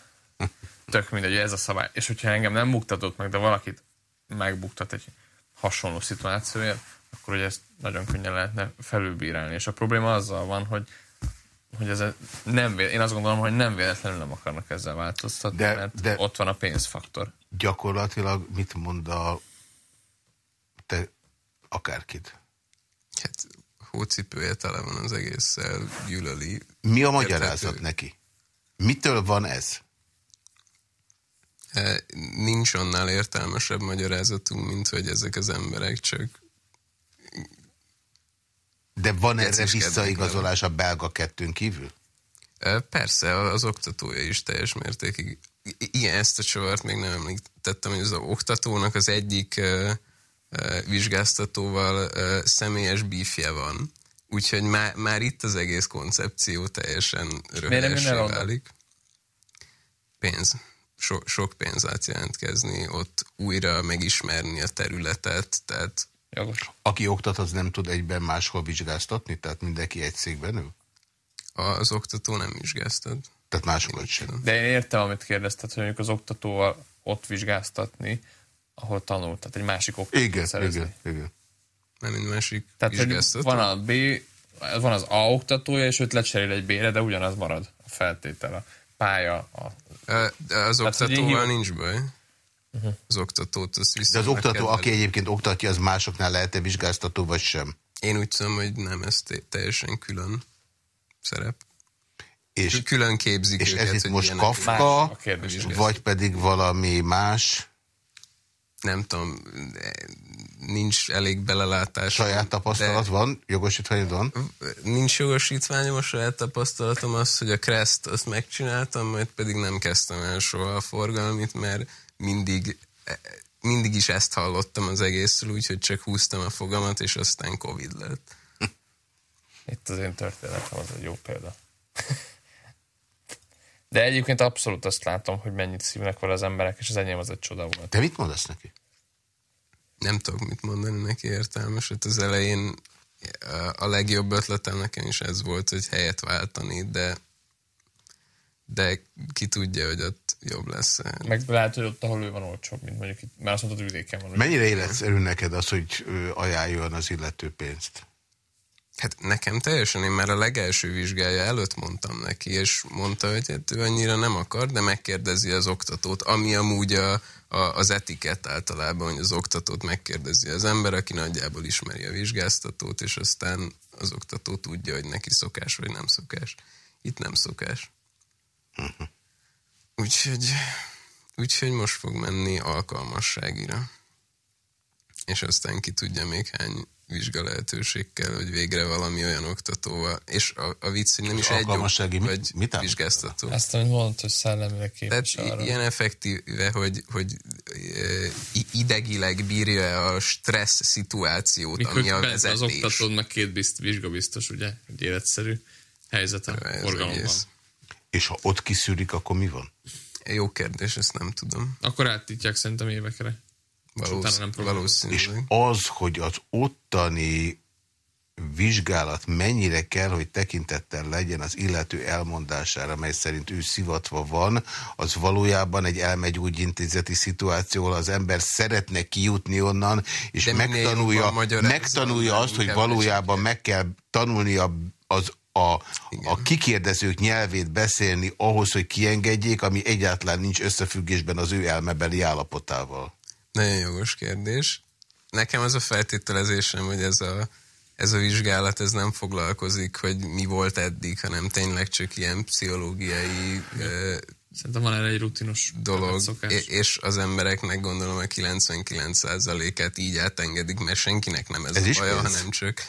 Speaker 2: Tök mindegy, ez a szabály. És hogyha engem nem buktatott meg, de valakit megbuktat egy hasonló szituációért, akkor ugye ezt nagyon könnyen lehetne felülbírálni. És a probléma azzal van, hogy hogy ez nem, én azt gondolom, hogy nem véletlenül nem akarnak ezzel változtatni, de, mert de ott van a pénzfaktor.
Speaker 1: Gyakorlatilag mit mond a te akárkit?
Speaker 3: Hát hócipője tele van az egésszel, gyűlöli.
Speaker 1: Mi a magyarázat érthető. neki? Mitől van ez?
Speaker 3: E, nincs annál értelmesebb magyarázatunk, mint hogy ezek az emberek csak
Speaker 1: de van erre visszaigazolás a belga kettőn kívül?
Speaker 3: E, persze, az oktatója is teljes mértékig. Igen, ezt a csavart még nem említettem, hogy az oktatónak az egyik uh, vizsgáztatóval személyes bífje van. Úgyhogy már, már itt az egész koncepció teljesen röhelyessé válik. Pénz. So, sok pénz át jelentkezni, ott újra megismerni a területet, tehát...
Speaker 1: Jogos. Aki oktat, az nem tud egyben máshol vizsgáztatni? Tehát mindenki egy székben ül?
Speaker 3: Az oktató nem vizsgáztat.
Speaker 1: Tehát máshol sem.
Speaker 2: De én értem, amit kérdezted, hogy mondjuk az oktatóval ott vizsgáztatni, ahol tanult, tehát egy másik oktatót
Speaker 1: igen, szerezni. Igen, igen.
Speaker 3: Nem, mint másik
Speaker 2: Tehát hogy van a B, van az A oktatója, és őt lecserél egy B-re, de ugyanaz marad a feltétel, a pálya. A...
Speaker 3: De az oktatóval nincs baj. Uh-huh. Az oktatót
Speaker 1: azt De az oktató, aki egyébként oktatja, az másoknál lehet-e vizsgáztató, vagy sem?
Speaker 3: Én úgy tudom, hogy nem, ez teljesen külön szerep. És, külön képzik
Speaker 1: és őket, ez itt most Kafka, vagy pedig valami más?
Speaker 3: Nem tudom, nincs elég belelátás.
Speaker 1: Saját tapasztalat van? Jogosítványod van?
Speaker 3: Nincs jogosítványom, a saját tapasztalatom az, hogy a Crest azt megcsináltam, majd pedig nem kezdtem el soha a forgalmit, mert mindig, mindig is ezt hallottam az egészről, úgyhogy csak húztam a fogamat, és aztán Covid lett.
Speaker 2: Itt az én történetem az egy jó példa. De egyébként abszolút azt látom, hogy mennyit szívnek vele az emberek, és az enyém az egy csoda volt.
Speaker 1: Te mit mondasz neki?
Speaker 3: Nem tudok mit mondani neki értelmeset. Az elején a legjobb ötletem nekem is ez volt, hogy helyet váltani, de de ki tudja, hogy ott jobb lesz.
Speaker 2: Meg lehet, hogy ott, ahol ő van, olcsóbb, mint mondjuk itt, mert azt mondtad, vidéken van.
Speaker 1: Mennyire életszerű neked az, hogy ajánljon az illető pénzt?
Speaker 3: Hát nekem teljesen, én már a legelső vizsgája előtt mondtam neki, és mondta, hogy hát ő annyira nem akar, de megkérdezi az oktatót, ami amúgy a, a, az etikett általában, hogy az oktatót megkérdezi az ember, aki nagyjából ismeri a vizsgáztatót, és aztán az oktató tudja, hogy neki szokás vagy nem szokás. Itt nem szokás. Uh-huh. Úgyhogy, úgyhogy most fog menni alkalmasságira. És aztán ki tudja még hány vizsga lehetőségkel, hogy végre valami olyan oktatóval, és a, a vicc, hogy nem is egy jobb, vagy mit vizsgáztató.
Speaker 2: Ezt, amit mondod, hogy szellemileg képes
Speaker 3: Tehát arra. ilyen effektíve, hogy, hogy idegileg bírja a stressz szituációt, Mikor ami a vezetés. az
Speaker 2: oktatódnak két bizt, vizsgabiztos, ugye, egy életszerű helyzet a forgalomban.
Speaker 1: És ha ott kiszűrik, akkor mi van?
Speaker 3: Jó kérdés, ezt nem tudom.
Speaker 2: Akkor átítják szerintem évekre.
Speaker 3: Valósz,
Speaker 2: nem próbálom.
Speaker 3: valószínűleg.
Speaker 1: És az, hogy az ottani vizsgálat mennyire kell, hogy tekintettel legyen az illető elmondására, mely szerint ő szivatva van, az valójában egy elmegyógyintézeti szituáció, ahol az ember szeretne kijutni onnan, és
Speaker 3: De
Speaker 1: megtanulja, megtanulja azt, hogy valójában meg kell tanulnia az a, a kikérdezők nyelvét beszélni ahhoz, hogy kiengedjék, ami egyáltalán nincs összefüggésben az ő elmebeli állapotával.
Speaker 3: Nagyon jogos kérdés. Nekem az a feltételezésem, hogy ez a, ez a vizsgálat ez nem foglalkozik, hogy mi volt eddig, hanem tényleg csak ilyen pszichológiai ö,
Speaker 2: Szerintem van erre egy rutinos
Speaker 3: dolog,
Speaker 2: szokás.
Speaker 3: és, az embereknek gondolom a 99%-át így átengedik, mert senkinek nem ez,
Speaker 1: Ez
Speaker 3: a baja,
Speaker 1: pénz?
Speaker 3: hanem csak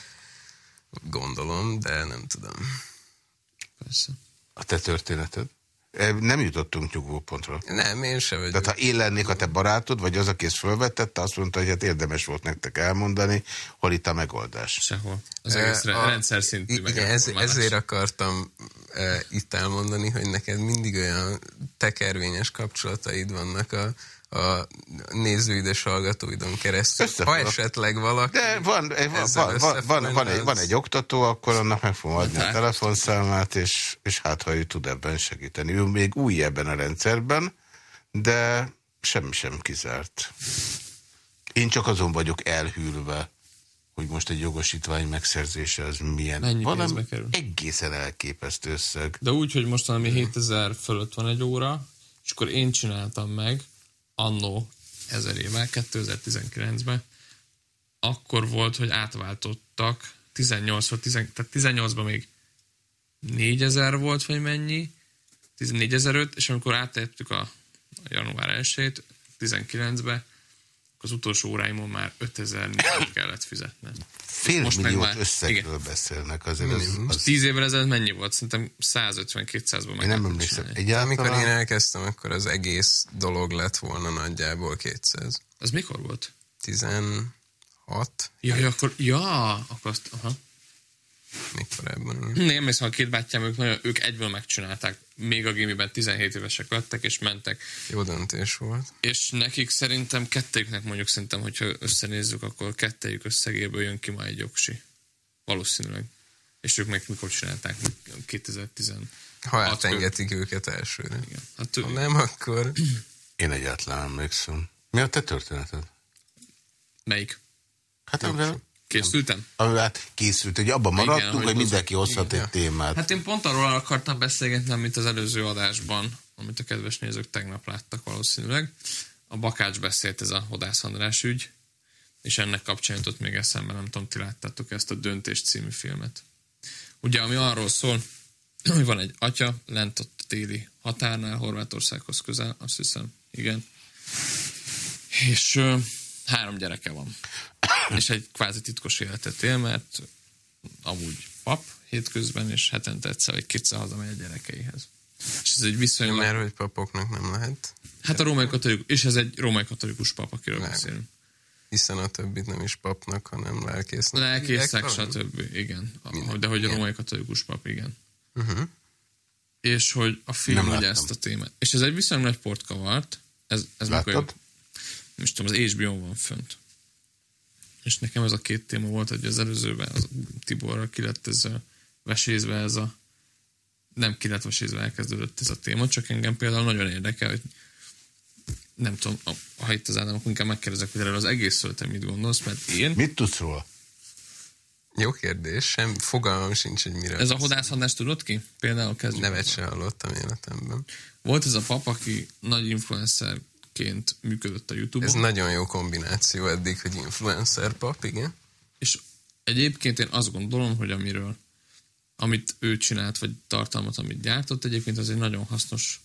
Speaker 3: gondolom, de nem tudom.
Speaker 2: Persze.
Speaker 1: A te történeted? E, Nem jutottunk nyugvópontra.
Speaker 3: Nem, én se vagyok.
Speaker 1: Tehát ha én lennék a te barátod, vagy az, aki ezt felvetette, azt mondta, hogy hát érdemes volt nektek elmondani, hol itt a megoldás.
Speaker 2: Sehol. Az
Speaker 3: Ö,
Speaker 2: egész
Speaker 3: a-
Speaker 2: rendszer szintű
Speaker 3: igen, ez, ezért akartam uh, itt elmondani, hogy neked mindig olyan tekervényes kapcsolataid vannak a, a nézőid és hallgatóidon keresztül. Ha esetleg valaki...
Speaker 1: De van, van,
Speaker 3: ezzel
Speaker 1: van, van, van, van, egy, van egy oktató, akkor annak meg fogom adni a
Speaker 2: Hát.
Speaker 1: telefonszámát, és, és hát, ha ő tud ebben segíteni. Ő még új ebben a rendszerben, de semmi sem kizárt. Én csak azon vagyok elhűlve, hogy most egy jogosítvány megszerzése az milyen.
Speaker 2: Mennyi
Speaker 1: Valami
Speaker 2: pénzbe kerül?
Speaker 1: egészen elképesztő összeg.
Speaker 2: De úgy, hogy most ami 7000 fölött van egy óra, és akkor én csináltam meg annó ezer éve, 2019-ben, akkor volt, hogy átváltottak 18 10, tehát 18-ban még 4000 volt, vagy mennyi, 14005, és amikor áttettük a, január 1-ét, 19-be, az utolsó óráimon már 5000 kellett fizetnem.
Speaker 1: Fél
Speaker 2: Most meg
Speaker 1: milliót
Speaker 2: már-
Speaker 1: összegről beszélnek azért. Az, az,
Speaker 2: Tíz évvel ezelőtt mennyi volt? Szerintem 150-200-ban meg
Speaker 1: én nem emlékszem.
Speaker 2: csinálni.
Speaker 3: Amikor én
Speaker 1: Egyáltalán
Speaker 3: elkezdtem, akkor az egész dolog lett volna nagyjából 200.
Speaker 2: Az mikor volt?
Speaker 3: 16,
Speaker 2: Ja, ja akkor, ja, akkor azt, aha.
Speaker 3: Még korábban.
Speaker 2: Nem emlékszem, a két bátyám, ők, nagyon, ők egyből megcsinálták. Még a gimiben 17 évesek lettek, és mentek.
Speaker 3: Jó döntés volt.
Speaker 2: És nekik szerintem kettőjüknek mondjuk szerintem, hogyha összenézzük, akkor kettőjük összegéből jön ki majd egy jogsi. Valószínűleg. És ők meg mikor csinálták? 2010.
Speaker 3: Ha
Speaker 2: Hat
Speaker 3: átengedik őket elsőre.
Speaker 2: Igen. Hát,
Speaker 3: Ha nem, akkor
Speaker 1: én egyáltalán nem emlékszem. Mi a te történeted?
Speaker 2: melyik?
Speaker 1: Hát amivel,
Speaker 2: Készültem?
Speaker 1: amivel hát készült, hogy abban
Speaker 2: Igen,
Speaker 1: maradtunk,
Speaker 2: hogy
Speaker 1: hogy
Speaker 2: hozzá-
Speaker 1: mindenki hozhat
Speaker 3: igen.
Speaker 1: egy témát.
Speaker 2: Hát én pont arról akartam beszélgetni, amit az előző adásban, amit a kedves nézők tegnap láttak valószínűleg. A Bakács beszélt ez a Hodász András ügy, és ennek kapcsán jutott még eszembe, nem tudom, ti láttátok ezt a Döntés című filmet. Ugye, ami arról szól, *clears throat* hogy van egy atya, lent ott a téli határnál, Horvátországhoz közel, azt hiszem, igen. És ö, három gyereke van. *coughs* És egy kvázi titkos életet él, mert amúgy pap hétközben, és hetente egyszer vagy kétszer hazamegy a gyerekeihez. És ez egy viszonylag...
Speaker 3: mert hogy papoknak nem lehet,
Speaker 2: Hát a római katolikus, és ez egy római katolikus pap, akiről
Speaker 3: Nem.
Speaker 2: beszélünk.
Speaker 3: hiszen a többit nem is papnak, hanem lelkésznek.
Speaker 2: Lelkészek, stb. Igen.
Speaker 3: Minden.
Speaker 2: De hogy a római katolikus pap, igen.
Speaker 3: Uh-huh.
Speaker 2: És hogy a film ugye ezt a témát. És ez egy viszonylag nagy port kavart. Ez, ez mikor
Speaker 1: Láttad?
Speaker 2: most tudom, az HBO van fönt. És nekem ez a két téma volt, hogy az előzőben az Tiborra ki lett ez a vesézve ez a nem ki lett vesézve elkezdődött ez a téma, csak engem például nagyon érdekel, hogy nem tudom, ha itt az Ádám, akkor inkább megkérdezek, hogy erről az egészről te mit gondolsz, mert én,
Speaker 1: Mit tudsz róla?
Speaker 3: Jó kérdés, sem fogalmam sincs, hogy mire.
Speaker 2: ez a hodászhadás tudod ki? Például kezdjük.
Speaker 3: Nevet se hallottam életemben.
Speaker 2: Volt ez a pap, aki nagy influencerként működött a Youtube-on.
Speaker 3: Ez nagyon jó kombináció eddig, hogy influencer pap, igen.
Speaker 2: És egyébként én azt gondolom, hogy amiről, amit ő csinált, vagy tartalmat, amit gyártott, egyébként az egy nagyon hasznos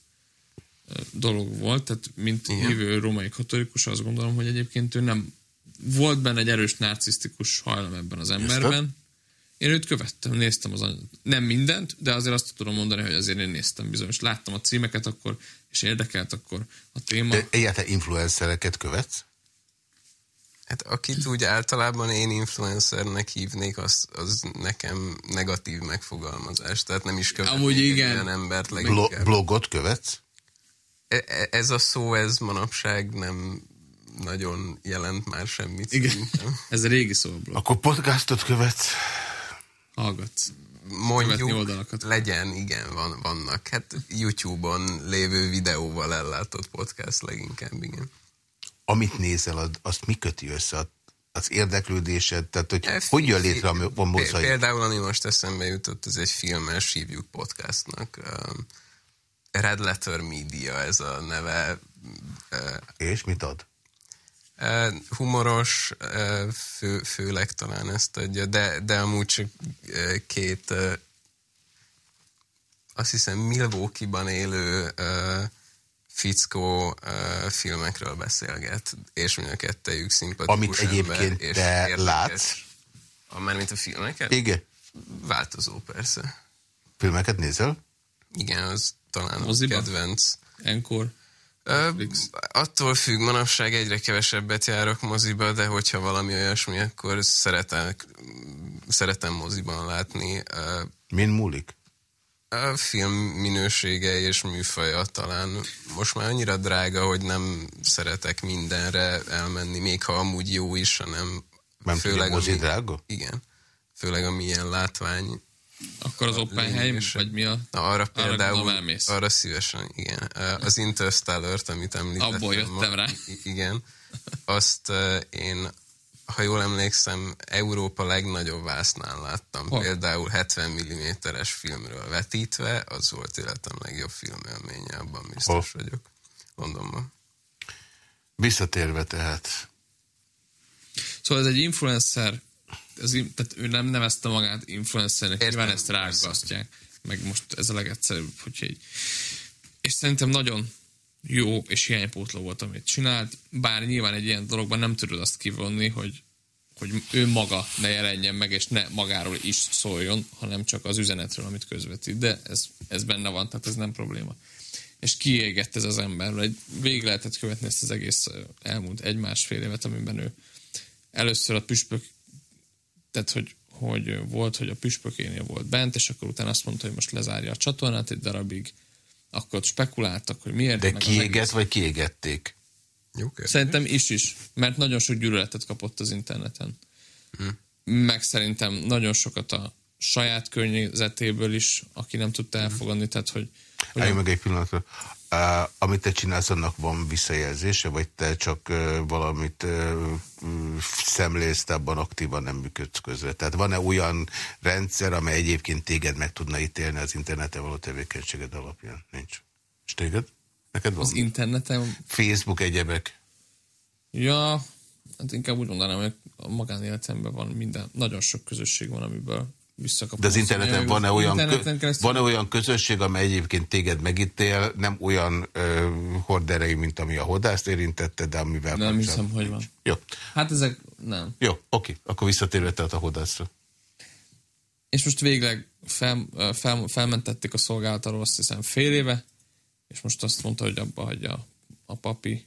Speaker 2: dolog volt, tehát mint
Speaker 3: Igen.
Speaker 2: Hívő római katolikus azt gondolom, hogy egyébként ő nem volt benne egy erős narcisztikus hajlam ebben az emberben. Én őt követtem, néztem az nem mindent, de azért azt tudom mondani, hogy azért én néztem bizonyos. Láttam a címeket akkor, és érdekelt akkor a téma.
Speaker 1: De egyáltalán influencereket követsz?
Speaker 3: Hát akit úgy általában én influencernek hívnék, az, az nekem negatív megfogalmazás. Tehát nem is követnék
Speaker 2: Amúgy
Speaker 3: egy
Speaker 2: igen.
Speaker 3: olyan embert
Speaker 1: Blo-
Speaker 3: leginkább.
Speaker 1: blogot követsz?
Speaker 3: E- e- Ez a szó, ez manapság nem nagyon jelent már semmit
Speaker 2: Igen.
Speaker 3: szerintem.
Speaker 2: Ez a régi szó, blog.
Speaker 1: Akkor podcastot követsz?
Speaker 2: Hallgatsz.
Speaker 3: Mondjuk
Speaker 2: oldalakat.
Speaker 3: legyen, igen, van, vannak. Hát YouTube-on lévő videóval ellátott podcast leginkább, igen.
Speaker 1: Amit nézel, az- azt mi köti össze? Az érdeklődésed? Tehát, hogy
Speaker 3: E,
Speaker 1: hogy jön létre a mozaik?
Speaker 3: Például, ami most eszembe jutott, ez egy filmes hívjuk podcastnak. Red Letter Media ez a neve.
Speaker 1: És mit ad?
Speaker 3: Humoros, fő, főleg talán ezt adja, de, de amúgy csak két azt hiszem Milwaukee-ban élő uh, fickó uh, filmekről beszélget, és mind a kettejük szimpatikus
Speaker 1: Amit egyébként
Speaker 3: ember, és
Speaker 1: te
Speaker 3: érdekes.
Speaker 1: látsz?
Speaker 3: A, mármint a filmeket?
Speaker 1: Igen.
Speaker 3: Változó persze.
Speaker 1: Filmeket nézel?
Speaker 3: Igen, az talán
Speaker 2: Moziba?
Speaker 3: a kedvenc.
Speaker 2: Encore. Netflix.
Speaker 3: attól függ, manapság egyre kevesebbet járok moziba, de hogyha valami olyasmi, akkor szeretek, szeretem moziban látni.
Speaker 1: Min múlik?
Speaker 3: A film minősége és műfaja talán most már annyira drága, hogy nem szeretek mindenre elmenni, még ha amúgy jó is, hanem
Speaker 1: Nem főleg mozi
Speaker 3: ami-
Speaker 1: drága?
Speaker 3: Igen. Főleg ami ilyen látvány
Speaker 2: Akkor az Oppenheim,
Speaker 3: lényegesen.
Speaker 2: vagy mi a...
Speaker 3: Na, arra például,
Speaker 2: elmész.
Speaker 3: arra szívesen, igen. Az Interstellar-t, amit említettem.
Speaker 2: Abból jöttem
Speaker 3: ma-
Speaker 2: rá.
Speaker 3: Igen. Azt én, ha jól emlékszem, Európa legnagyobb vásznál láttam.
Speaker 2: Hol?
Speaker 3: Például 70 mm-es filmről vetítve, az volt életem legjobb filmélménye, abban biztos vagyok. Londonban.
Speaker 1: Visszatérve tehát.
Speaker 2: Szóval ez egy influencer, in- tehát ő nem nevezte magát influencernek,
Speaker 3: Értem,
Speaker 2: nyilván ezt rágasztják. Meg most ez a legegyszerűbb, hogy egy... És szerintem nagyon jó és hiánypótló volt, amit csinált, bár nyilván egy ilyen dologban nem tudod azt kivonni, hogy, hogy ő maga ne jelenjen meg, és ne magáról is szóljon, hanem csak az üzenetről, amit közvetít. De ez, ez benne van, tehát ez nem probléma. És kiégett ez az ember, egy végig lehetett követni ezt az egész elmúlt egy-másfél évet, amiben ő először a püspök, tehát hogy, hogy volt, hogy a püspökénél volt bent, és akkor utána azt mondta, hogy most lezárja a csatornát egy darabig, akkor spekuláltak, hogy miért.
Speaker 1: De kiégett, vagy kiégették?
Speaker 3: Jó kérdés.
Speaker 2: Szerintem is is, mert nagyon sok gyűlöletet kapott az interneten. Meg szerintem nagyon sokat a saját környezetéből is, aki nem tudta elfogadni, tehát hogy, hogy
Speaker 1: Állj meg egy pillanatra. Amit te csinálsz, annak van visszajelzése, vagy te csak valamit szemlész, te abban aktívan nem működsz közre? Tehát van-e olyan rendszer, amely egyébként téged meg tudna ítélni az interneten való tevékenységed alapján? Nincs. És téged? Neked van?
Speaker 2: az interneten,
Speaker 1: Facebook egyebek?
Speaker 2: ja, hát inkább úgy mondanám, hogy a magánéletemben van minden, nagyon sok közösség van, amiből visszakapom.
Speaker 1: De az interneten van-e olyan,
Speaker 2: interneten
Speaker 1: van-e olyan közösség, amely egyébként téged megítél, nem olyan uh, horderei, mint ami a hodászt érintette, de amivel
Speaker 2: Nem hiszem, hogy
Speaker 1: nincs.
Speaker 2: van.
Speaker 1: Jó,
Speaker 2: Hát ezek nem.
Speaker 1: jó, oké, akkor visszatérve tehát a hodászra.
Speaker 2: És most végleg fel, fel, felmentették a szolgálat alól azt hiszem fél éve, és most azt mondta, hogy abba hagyja a, a papi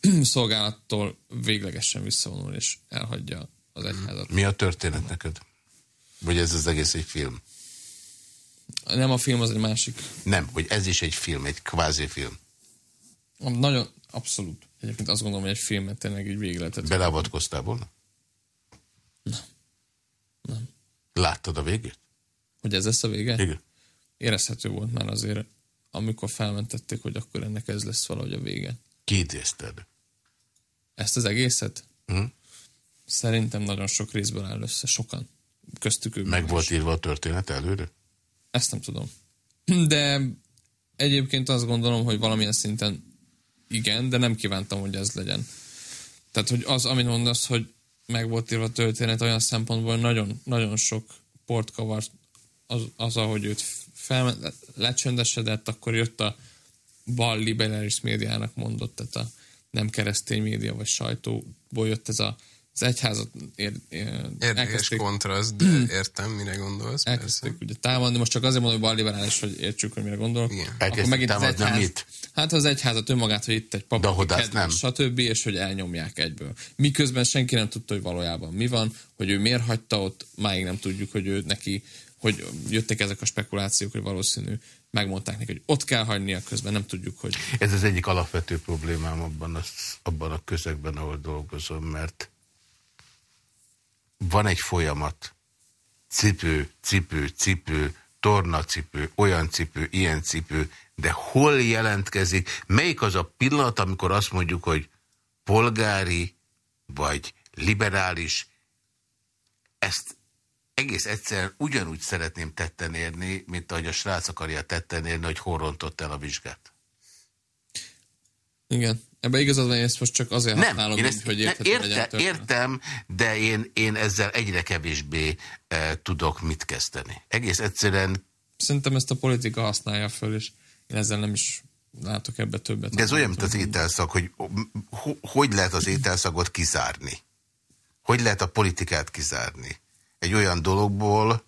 Speaker 2: *clears throat* szolgálattól véglegesen visszavonul, és elhagyja az egyházat.
Speaker 1: Mi a történet neked? Vagy ez az egész egy film?
Speaker 2: Nem a film, az egy másik.
Speaker 1: Nem, hogy ez is egy film, egy kvázi film.
Speaker 2: Nagyon abszolút. Egyébként azt gondolom, hogy egy filmet tényleg így végig lehetett.
Speaker 1: Beleavatkoztál volna?
Speaker 2: Nem.
Speaker 1: Láttad a végét?
Speaker 2: Hogy ez lesz a vége?
Speaker 1: Igen.
Speaker 2: Érezhető volt már azért, amikor felmentették, hogy akkor ennek ez lesz valahogy a vége.
Speaker 1: Kiidézted.
Speaker 2: Ezt az egészet?
Speaker 1: Hm?
Speaker 2: Szerintem nagyon sok részből áll össze, sokan. Köztük
Speaker 1: Meg volt írva a történet előre?
Speaker 2: Ezt nem tudom. De egyébként azt gondolom, hogy valamilyen szinten igen, de nem kívántam, hogy ez legyen. Tehát, hogy az, amit mondasz, hogy meg volt írva a történet olyan szempontból, hogy nagyon, nagyon sok port kavart az, az ahogy őt fel, lecsöndesedett, akkor jött a bal liberális médiának mondott, tehát a nem keresztény média vagy sajtóból jött ez a, az egyházat ér, ér,
Speaker 3: Érdekes
Speaker 2: elkezdték,
Speaker 3: kontraszt, de *clears throat* értem, mire gondolsz.
Speaker 2: elkezdték
Speaker 3: persze.
Speaker 2: ugye támadni, most csak azért mondom, hogy bal liberális, hogy értsük, hogy mire gondolok.
Speaker 3: Igen.
Speaker 2: Akkor megint az egyház,
Speaker 1: mit?
Speaker 4: hát az egyházat önmagát, hogy itt egy pap, kedves,
Speaker 1: nem.
Speaker 4: stb., és hogy elnyomják egyből. Miközben senki nem tudta, hogy valójában mi van, hogy ő miért hagyta ott, máig nem tudjuk, hogy ő neki, hogy jöttek ezek a spekulációk, hogy valószínű, megmondták neki, hogy ott kell hagynia közben, nem tudjuk, hogy
Speaker 1: Ez az egyik alapvető problémám abban a, abban a közegben, ahol dolgozom, mert van egy folyamat. Cipő, cipő, cipő, tornacipő, olyan cipő, ilyen cipő, de hol jelentkezik, melyik az a pillanat, amikor azt mondjuk, hogy polgári vagy liberális, ezt egész egyszerűen ugyanúgy szeretném tetten érni, mint ahogy a srác akarja tetten érni, hogy hol rontott el a vizsgát.
Speaker 4: igen. Ebben igazad van, ezt most csak azért
Speaker 1: Nem,
Speaker 4: használom,
Speaker 1: én ezt,
Speaker 4: hogy érthető legyen
Speaker 1: érte,
Speaker 4: történet.
Speaker 1: értem, de én, én ezzel egyre kevésbé e, tudok mit kezdeni. Egész egyszerűen,
Speaker 4: Szerintem ezt a politika használja föl, és én ezzel nem is látok ebbe többet.
Speaker 1: de ez olyan, mint az ételszag, hogy ho, hogy lehet az ételszagot kizárni? Hogy lehet a politikát kizárni? Egy olyan dologból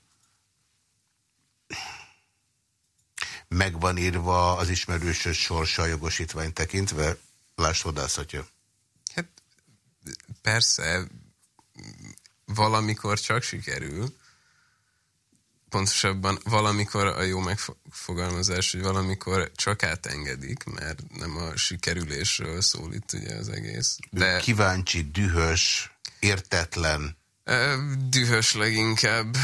Speaker 1: megvan írva az ismerősös sorsa jogosítvány tekintve, láss vadászatja.
Speaker 3: Hát persze, valamikor csak sikerül, pontosabban valamikor a jó megfogalmazás, hogy valamikor csak átengedik, mert nem a sikerülésről szól itt ugye az egész.
Speaker 1: De... Kíváncsi, dühös, értetlen,
Speaker 3: Dühös leginkább.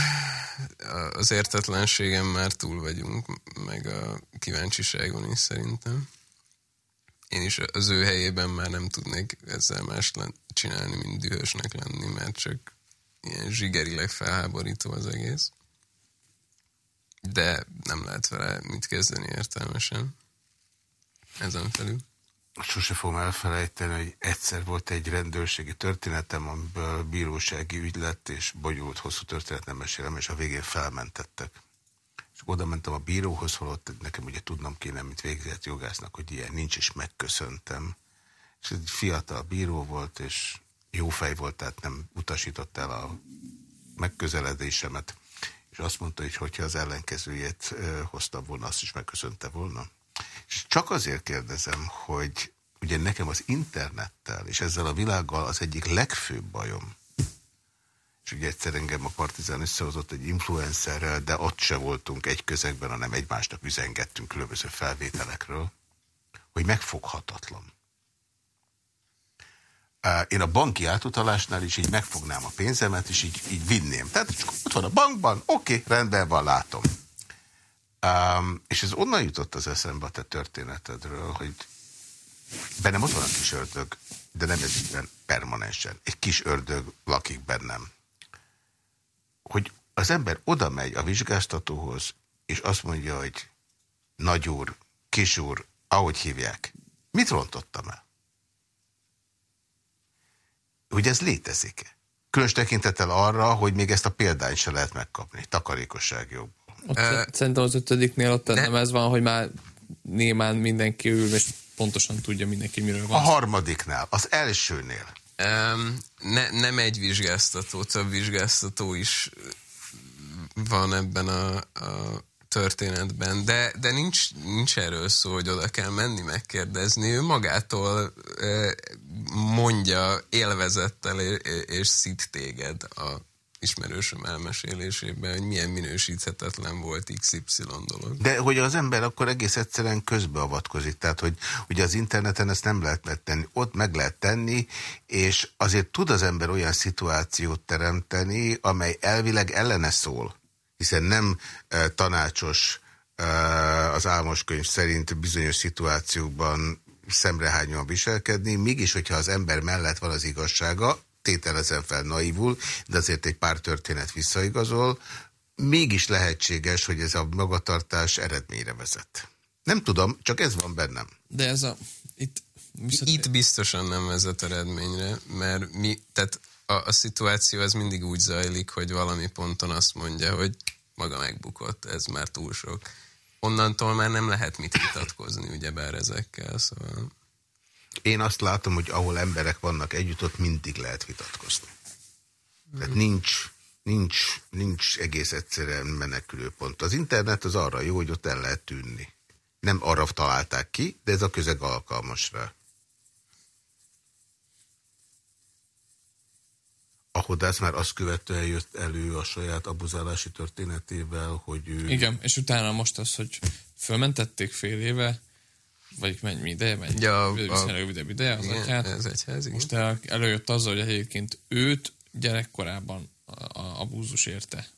Speaker 3: Az értetlenségen már túl vagyunk, meg a kíváncsiságon is szerintem. Én is az ő helyében már nem tudnék ezzel más csinálni, mint dühösnek lenni, mert csak ilyen zsigerileg felháborító az egész. De nem lehet vele mit kezdeni értelmesen. Ezen felül.
Speaker 1: Sose fogom elfelejteni, hogy egyszer volt egy rendőrségi történetem, amiből bírósági ügy lett, és bonyolult hosszú történet nem mesélem, és a végén felmentettek. És oda mentem a bíróhoz, holott nekem ugye tudnom kéne, mint végzett jogásznak, hogy ilyen nincs, és megköszöntem. És egy fiatal bíró volt, és jó fej volt, tehát nem utasított el a megközeledésemet, és azt mondta, hogy hogyha az ellenkezőjét ö, hoztam volna, azt is megköszönte volna. És csak azért kérdezem, hogy ugye nekem az internettel és ezzel a világgal az egyik legfőbb bajom, és ugye egyszer engem a Partizán összehozott egy influencerrel, de ott se voltunk egy közegben, hanem egymásnak üzengettünk különböző felvételekről, hogy megfoghatatlan. Én a banki átutalásnál is így megfognám a pénzemet, és így, így vinném. Tehát csak ott van a bankban, oké, rendben van, látom. Um, és ez onnan jutott az eszembe a te történetedről, hogy bennem ott van a kis ördög, de nem ez permanensen. Egy kis ördög lakik bennem. Hogy az ember oda megy a vizsgáztatóhoz, és azt mondja, hogy nagyúr, kisúr, ahogy hívják, mit rontottam el? Hogy ez létezik-e? Különös tekintettel arra, hogy még ezt a példányt se lehet megkapni, takarékosság jobb.
Speaker 4: Ott szerintem az ötödiknél ott nem ez van, hogy már némán mindenki ül, és pontosan tudja mindenki, miről
Speaker 1: A
Speaker 4: van.
Speaker 1: harmadiknál, az elsőnél.
Speaker 3: Ne, nem egy vizsgáztató, több vizsgáztató is van ebben a, a történetben, de, de nincs, nincs erről szó, hogy oda kell menni megkérdezni. Ő magától eh, mondja élvezettel és, szít téged a ismerősöm elmesélésében, hogy milyen minősíthetetlen volt XY dolog.
Speaker 1: De hogy az ember akkor egész egyszerűen közbeavatkozik, tehát hogy ugye az interneten ezt nem lehet megtenni, ott meg lehet tenni, és azért tud az ember olyan szituációt teremteni, amely elvileg ellene szól, hiszen nem e, tanácsos e, az álmos könyv szerint bizonyos szituációkban szemrehányóan viselkedni, mégis, hogyha az ember mellett van az igazsága, tételezem fel naivul, de azért egy pár történet visszaigazol, mégis lehetséges, hogy ez a magatartás eredményre vezet. Nem tudom, csak ez van bennem.
Speaker 4: De ez a... Itt, visszat,
Speaker 3: Itt biztosan nem vezet eredményre, mert mi, tehát a, a szituáció ez mindig úgy zajlik, hogy valami ponton azt mondja, hogy maga megbukott, ez már túl sok. Onnantól már nem lehet mit vitatkozni, ugyebár ezekkel, szóval...
Speaker 1: Én azt látom, hogy ahol emberek vannak együtt, ott mindig lehet vitatkozni. Tehát nincs, nincs, nincs egész egyszerűen menekülő pont. Az internet az arra jó, hogy ott el lehet tűnni. Nem arra találták ki, de ez a közeg alkalmas rá. A hodász már azt követően jött elő a saját abuzálási történetével, hogy ő...
Speaker 2: Igen, és utána most az, hogy fölmentették fél éve, vagy mennyi ideje, mennyi
Speaker 3: Ja,
Speaker 2: viszonylag rövidebb ideje az atyát.
Speaker 3: ez egyház, igen.
Speaker 2: Most el, előjött azzal, hogy egyébként őt gyerekkorában a, a abúzus érte.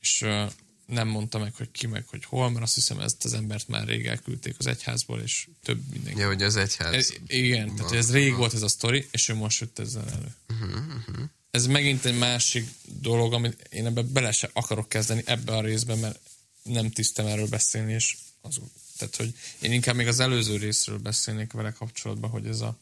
Speaker 2: És uh, nem mondta meg, hogy ki meg, hogy hol, mert azt hiszem ezt az embert már rég elküldték az egyházból, és több mindenki.
Speaker 3: Ja, hogy az egyház.
Speaker 2: Ez, igen, tehát ez rég volt ez a sztori, és ő most jött ezzel elő.
Speaker 3: Uh-huh,
Speaker 2: Ez megint egy másik dolog, amit én ebbe bele se akarok kezdeni ebbe a részbe, mert nem tisztem erről beszélni, és az, tehát, hogy én inkább még az előző részről beszélnék vele kapcsolatban, hogy ez a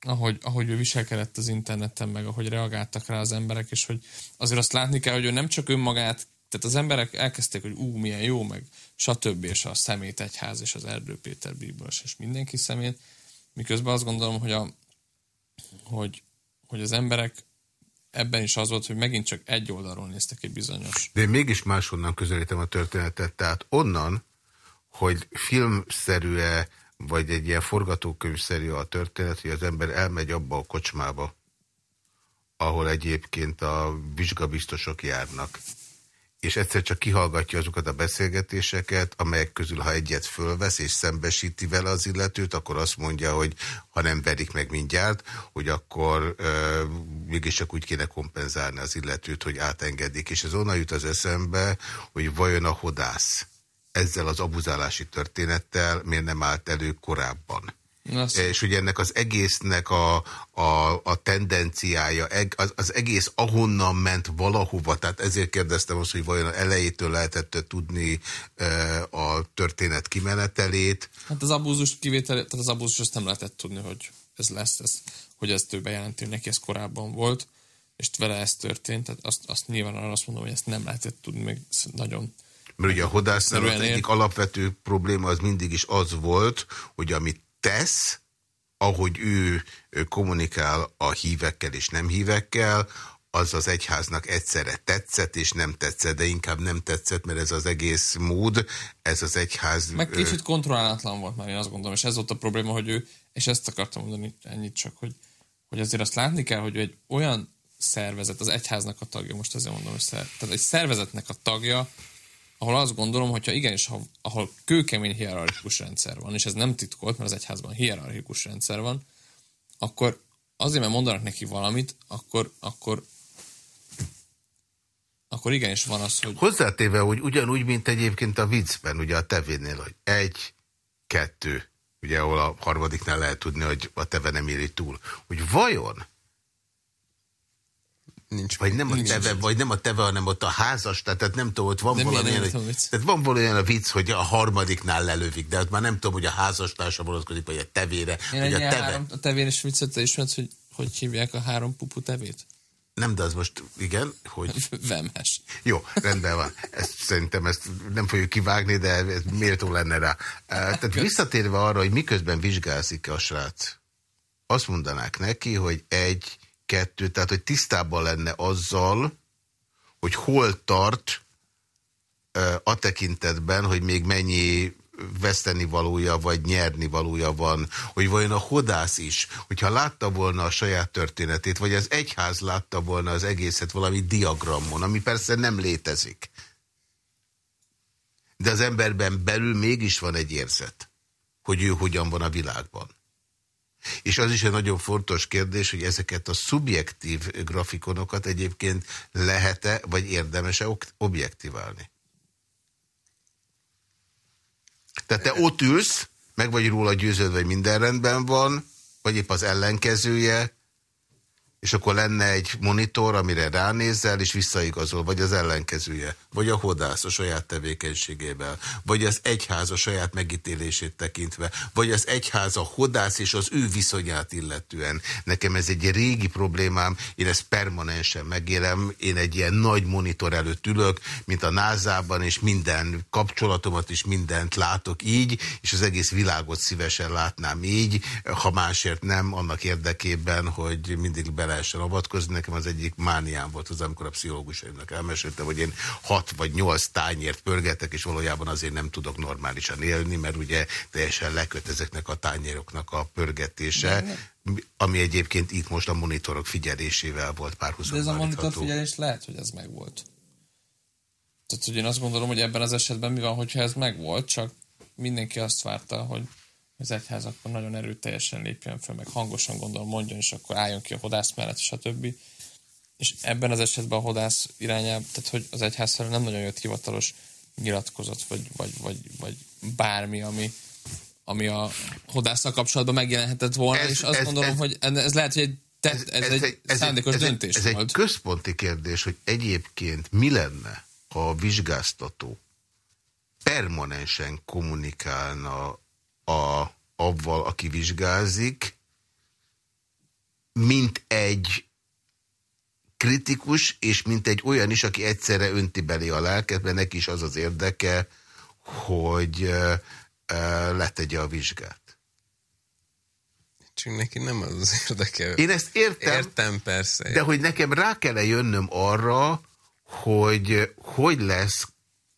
Speaker 2: ahogy, ahogy ő viselkedett az interneten, meg ahogy reagáltak rá az emberek, és hogy azért azt látni kell, hogy ő nem csak önmagát, tehát az emberek elkezdték, hogy ú, milyen jó, meg stb. és a szemét egyház, és az Erdő Péter bíboros, és mindenki szemét, miközben azt gondolom, hogy, a, hogy, hogy az emberek ebben is az volt, hogy megint csak egy oldalról néztek egy bizonyos.
Speaker 1: De én mégis máshonnan közelítem a történetet, tehát onnan, hogy filmszerű-e, vagy egy ilyen forgatókönyvszerű a történet, hogy az ember elmegy abba a kocsmába, ahol egyébként a vizsgabiztosok járnak, és egyszer csak kihallgatja azokat a beszélgetéseket, amelyek közül, ha egyet fölvesz és szembesíti vele az illetőt, akkor azt mondja, hogy ha nem verik meg mindjárt, hogy akkor ö, mégiscsak úgy kéne kompenzálni az illetőt, hogy átengedik. És ez onnan jut az eszembe, hogy vajon a hodász ezzel az abuzálási történettel miért nem állt elő korábban.
Speaker 2: Azt,
Speaker 1: És ugye ennek az egésznek a, a, a tendenciája, az, az egész ahonnan ment valahova, tehát ezért kérdeztem azt, hogy vajon elejétől lehetett tudni e, a történet kimenetelét.
Speaker 2: Hát az abúzus kivétel, tehát az abúzus azt nem lehetett tudni, hogy ez lesz, ez, hogy ezt ő bejelenti, hogy neki ez korábban volt, és vele ez történt, tehát azt, azt nyilván arra azt mondom, hogy ezt nem lehetett tudni, még nagyon
Speaker 1: Mert ugye a hodásznál az egyik alapvető probléma az mindig is az volt, hogy amit tesz, ahogy ő, ő kommunikál a hívekkel és nem hívekkel, az az egyháznak egyszerre tetszett és nem tetszett, de inkább nem tetszett, mert ez az egész mód, ez az egyház...
Speaker 2: Meg kicsit kontrollálatlan volt már, én azt gondolom, és ez volt a probléma, hogy ő, és ezt akartam mondani ennyit csak, hogy, hogy azért azt látni kell, hogy egy olyan szervezet, az egyháznak a tagja, most azért mondom, hogy szer, tehát egy szervezetnek a tagja, ahol azt gondolom, hogyha igenis, ahol kőkemény hierarchikus rendszer van, és ez nem titkolt, mert az egyházban hierarchikus rendszer van, akkor azért, mert mondanak neki valamit, akkor, akkor akkor igenis van az, hogy
Speaker 1: Hozzátéve, hogy ugyanúgy, mint egyébként a viccben, ugye a tevénél, hogy egy, kettő, ugye ahol a harmadiknál lehet tudni, hogy a teve nem éri túl, hogy vajon
Speaker 3: Nincs
Speaker 1: Vagy nem a
Speaker 2: Nincs
Speaker 1: teve,
Speaker 2: is.
Speaker 1: vagy nem a teve, hanem ott a házas, tehát, tehát nem tudom, ott van
Speaker 2: De miért
Speaker 1: valami
Speaker 2: nem
Speaker 1: olyan,
Speaker 2: értem a vicc?
Speaker 1: tehát van valami olyan a vicc, hogy a harmadiknál lelövik, de ott már nem tudom, hogy a házastársa vonatkozik, vagy a tevére,
Speaker 2: Én
Speaker 1: vagy a teve.
Speaker 2: három, a tevén is viccet, te ismered, hogy hogy hívják a három pupu tevét?
Speaker 1: Nem, de az most, igen, hogy... *laughs*
Speaker 2: Vemes.
Speaker 1: Jó, rendben van. Ezt, szerintem ezt nem fogjuk kivágni, de ez méltó lenne rá. Eh, Tehát visszatérve arra, hogy miközben vizsgálzik a srác, azt mondanák neki, hogy egy, kettő, tehát hogy tisztában lenne azzal, hogy hol tart a tekintetben, hogy még mennyi veszteni valója, vagy nyerni valója van, hogy vajon a hodász is, hogyha látta volna a saját történetét, vagy az egyház látta volna az egészet valami diagramon, ami persze nem létezik. De az emberben belül mégis van egy érzet, hogy ő hogyan van a világban. És az is egy nagyon fontos kérdés, hogy ezeket a szubjektív grafikonokat egyébként lehet-e, vagy érdemes-e objektiválni. Tehát te ott ülsz, meg vagy róla győződve, hogy minden rendben van, vagy épp az ellenkezője, és akkor lenne egy monitor, amire ránézel, és visszaigazol, vagy az ellenkezője, vagy a hodász a saját tevékenységével, vagy az egyház a saját megítélését tekintve, vagy az egyház a hodász és az ő viszonyát illetően. Nekem ez egy régi problémám, én ezt permanensen megélem, én egy ilyen nagy monitor előtt ülök, mint a názában, és minden kapcsolatomat is mindent látok így, és az egész világot szívesen látnám így, ha másért nem, annak érdekében, hogy mindig bele lehessen avatkozni. Nekem az egyik mániám volt az, amikor a pszichológusaimnak elmesélte, hogy én hat vagy nyolc tányért pörgetek, és valójában azért nem tudok normálisan élni, mert ugye teljesen leköt ezeknek a tányéroknak a pörgetése, ami egyébként itt most a monitorok figyelésével volt párhuzamosan.
Speaker 2: De ez a monitor figyelés lehet, hogy ez megvolt. Tehát, hogy én azt gondolom, hogy ebben az esetben mi van, hogyha ez megvolt, csak mindenki azt várta, hogy az egyház akkor nagyon erőteljesen lépjen fel, meg hangosan gondolom mondjon, és akkor álljon ki a hodász mellett, stb. És ebben az esetben a hodász irányába, tehát hogy az egyház felől nem nagyon jött hivatalos nyilatkozat, vagy, vagy, vagy, vagy bármi, ami, ami a hodásszal kapcsolatban megjelenhetett volna, ez, és azt ez, gondolom, ez, hogy ez lehet, hogy egy, te, ez, ez, ez egy ez szándékos ez döntés
Speaker 1: ez
Speaker 2: volt.
Speaker 1: Ez egy központi kérdés, hogy egyébként mi lenne, ha a vizsgáztató permanensen kommunikálna a, avval, aki vizsgázik, mint egy kritikus, és mint egy olyan is, aki egyszerre önti belé a lelket, mert neki is az az érdeke, hogy uh, uh, letegye a vizsgát.
Speaker 3: Csak neki nem az az érdeke.
Speaker 1: Én ezt értem.
Speaker 3: Értem, persze.
Speaker 1: De hogy nekem rá kell -e jönnöm arra, hogy hogy lesz